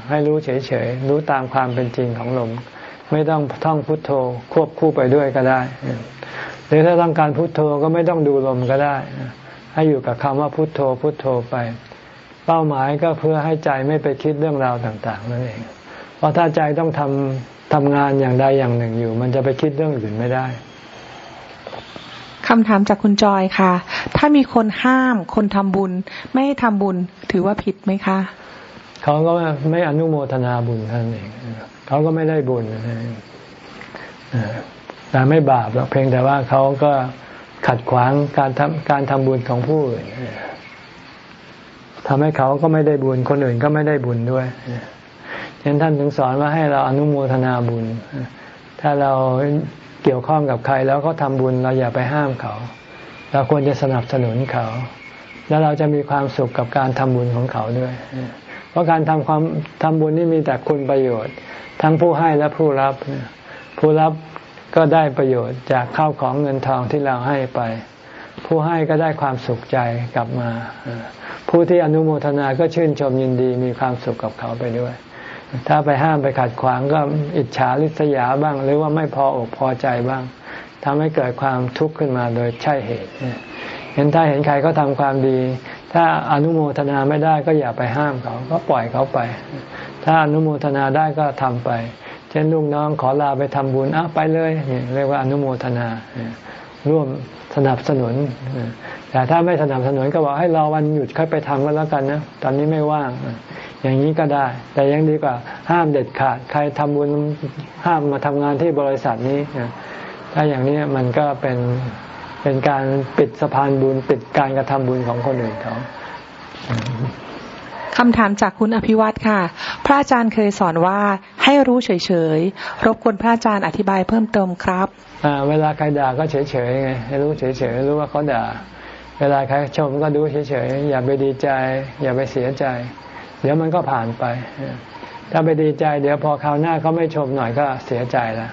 ให้รู้เฉยๆรู้ตามความเป็นจริงของลม ไม่ต้องท่องพุทโธควบคู่ไปด้วยก็ได้ หรือถ้าต้องการพุทโธก็ไม่ต้องดูลมก็ได้ให้อยู่กับคำว่าพุทโธพุทโธไป เป้าหมายก็เพื่อให้ใจไม่ไปคิดเรื่องราวต่าง ๆ นั่นเอง เพราะถ้าใจต้องทำทำงานอย่างใดอย่างหนึ่งอยู่ มันจะไปคิดเรื่องอื่นไม่ได้คำถามจากคุณจอยค่ะ ถ้ามีคนห้ามคนทำบุญ ไม่ให้ทำบุญถือว่าผิดไหมคะ เขาก็ไม่อนุโมทนาบุญท่านเอง เขาก็ไม่ได้บุญ แต่ไม่บาปหรอกเพียงแต่ว่าเขาก็ขัดขวางการทำการทำบุญของผู้อื่นทำให้เขาก็ไม่ได้บุญคนอื่นก็ไม่ได้บุญด้วยฉะนั้นท่านถึงสอนว่าให้เราอนุโมทนาบุญ ถ้าเราเกี่ยวข้องกับใครแล้วเขาทาบุญเราอย่าไปห้ามเขา เราควรจะสนับสนุนเขา แล้วเราจะมีความสุขกับการทำบุญของเขาด้วย เพราะการทำความทำบุญนี่มีแต่คุณประโยชน์ ทั้งผู้ให้และผู้รับ ผู้รับ ก็ได้ประโยชน์จากข้าวของเงินทองที่เราให้ไป ผู้ให้ก็ได้ความสุขใจกลับมา ผู้ที่อนุโมทนาก็ชื่นชมยินดีมีความสุขกับเขาไปด้วย ถ้าไปห้ามไปขัดขวางก็อิจฉาริษยาบ้าง หรือว่าไม่พออกพอใจบ้างทำให้เกิดความทุกข์ขึ้นมาโดยใช่เหตุเห็นถ้าเห็นใครเขาทาความดี ถ้าอนุโมทนาไม่ได้ก็อย่าไปห้ามเขา ก็ปล่อยเขาไป ถ้าอนุโมทนาได้ก็ทำไป ช่นลูกน้องขอลาไปทำบุญอ้าไปเลยเรียกว่าอนุโมทนา ร่วมสนับสนุน แต่ถ้าไม่สนับสนุนก็บอกให้รอวันหยุดค่อยไปทำกันแล้วกันนะตอนนี้ไม่ว่าง อย่างนี้ก็ได้ แต่ยังดีกว่า ห้ามเด็ดขาด ใครทำบุญห้ามมาทำงานที่บริษัทนี้ถ้าอย่างนี้มันก็เป็นเป็นการปิดสะพานบุญปิดการกระทำบุญของคนอื่นเขา คำถามจากคุณอภิวัตค่ะ พระอาจารย์เคยสอนว่าให้รู้เฉยๆ รบกวนพระอาจารย์อธิบายเพิ่มเติมครับเวลาใครด่าก็เฉยๆไงให้รู้เฉยๆรู้ว่าเขาด่า เวลาใครชมก็ดูเฉยๆอย่าไปดีใจ อย่าไปเสียใจ เดี๋ยวมันก็ผ่านไป ถ้าไปดีใจ เดี๋ยวพอคราวหน้าเขาไม่ชมหน่อยก็เสียใจละ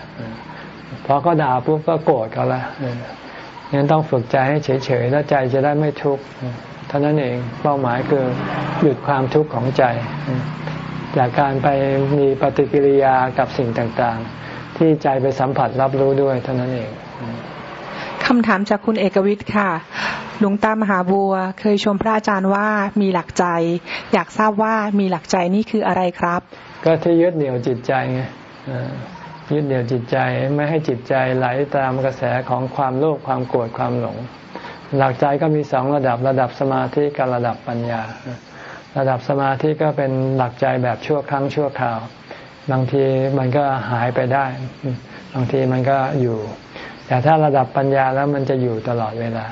พอเขาด่าปุ๊บก็โกรธเขาละงั้นต้องฝึกใจให้เฉยๆแล้วใจจะได้ไม่ทุกข์ ท่านั้นเองเป้าหมายคือหยุดความทุกข์ของใจ จากการไปมีปฏิกิริยากับสิ่งต่างๆ ที่ใจไปสัมผัสรับรู้ด้วยเท่านั้นเองคำถามจากคุณเอกวิทย์ค่ะ หลวงตามหาบัว เคยชมพระอาจารย์ว่ามีหลักใจ อยากทราบว่ามีหลักใจนี่คืออะไรครับ ก็ที่ยึดเหนี่ยวจิตใจไงยึดเหนี่ยวจิตใจไม่ให้จิตใจไหลตามกระแสของความโลภความโกรธความหลง หลักใจก็มีสองระดับระดับสมาธิกับระดับปัญญา ระดับสมาธิก็เป็นหลักใจแบบชั่วครั้งชั่วคราว บางทีมันก็หายไปได้ บางทีมันก็อยู่ แต่ถ้าระดับปัญญาแล้วมันจะอยู่ตลอดเวลา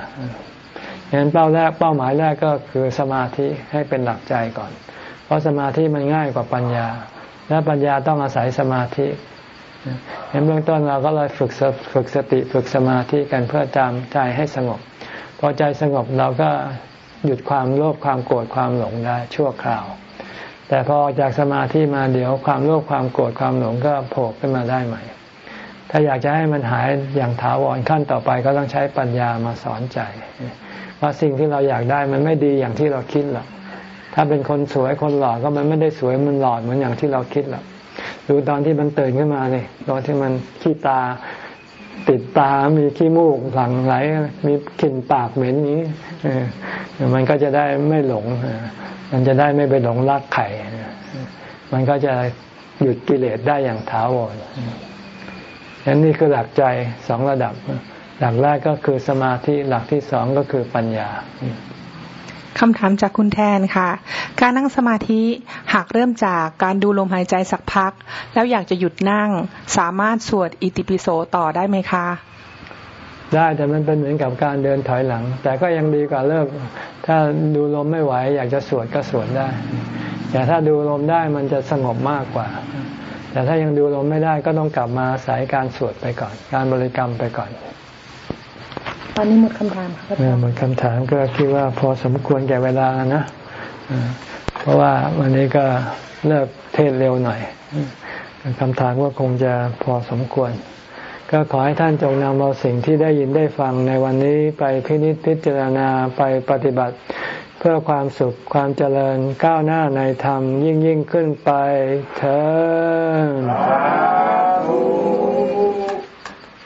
ฉะนั้นเป้าแรกเป้าหมายแรกก็คือสมาธิให้เป็นหลักใจก่อน เพราะสมาธิมันง่ายกว่าปัญญา และปัญญาต้องอาศัยสมาธิเห็นเบื้องต้นเราก็เลยฝึกฝึกสติฝึกสมาธิกันเพื่อจำใจให้สงบ พอใจสงบเราก็หยุดความโลภความโกรธความหลงได้ชั่วคราว แต่พอออกจากสมาธิมาเดี๋ยวความโลภความโกรธความหลงก็โผล่ขึ้นมาได้ใหม่ ถ้าอยากจะให้มันหายอย่างถาวรขั้นต่อไปก็ต้องใช้ปัญญามาสอนใจว่าสิ่งที่เราอยากได้มันไม่ดีอย่างที่เราคิดหรอกถ้าเป็นคนสวยคนหล่อก็มันไม่ได้สวยมันหล่อเหมือนอย่างที่เราคิดหรอกดูตอนที่มันตื่นขึ้นมาเลยตอนที่มันขี้ตา ติดตา มีขี้มูกหลังไหล มีกลิ่นปากเหม็นนี้มันก็จะได้ไม่หลง มันจะได้ไม่ไปหลงรักไข่ มันก็จะหยุดกิเลสได้อย่างถาวรอันนี้คือหลักใจสองระดับ หลักแรกก็คือสมาธิ หลักที่สองก็คือปัญญา คำถามจากคุณแทนค่ะ การนั่งสมาธิหากเริ่มจากการดูลมหายใจสักพัก แล้วอยากจะหยุดนั่ง สามารถสวดอิติปิโสต่อได้ไหมคะ ได้แต่มันเป็นเหมือนกับการเดินถอยหลัง แต่ก็ยังดีกว่าเลิกถ้าดูลมไม่ไหว อยากจะสวดก็สวดได้ แต่ถ้าดูลมได้มันจะสงบมากกว่า แต่ถ้ายังดูลมไม่ได้ก็ต้องกลับมาสายการสวดไปก่อน การบริกรรมไปก่อน ตอนนี้หมดคำถามค่ะหมดคำถามก็คิดว่าพอสมควรแก่เวลานะเพราะว่าวันนี้ก็เลิกเทศเร็วหน่อยคำถามก็คงจะพอสมควร ก็ขอให้ท่านจงนำเอาสิ่งที่ได้ยินได้ฟังในวันนี้ไปพินิจพิจารณาไปปฏิบัติ เพื่อความสุขความเจริญก้าวหน้าในธรรมยิ่งยิ่งขึ้นไปเถิด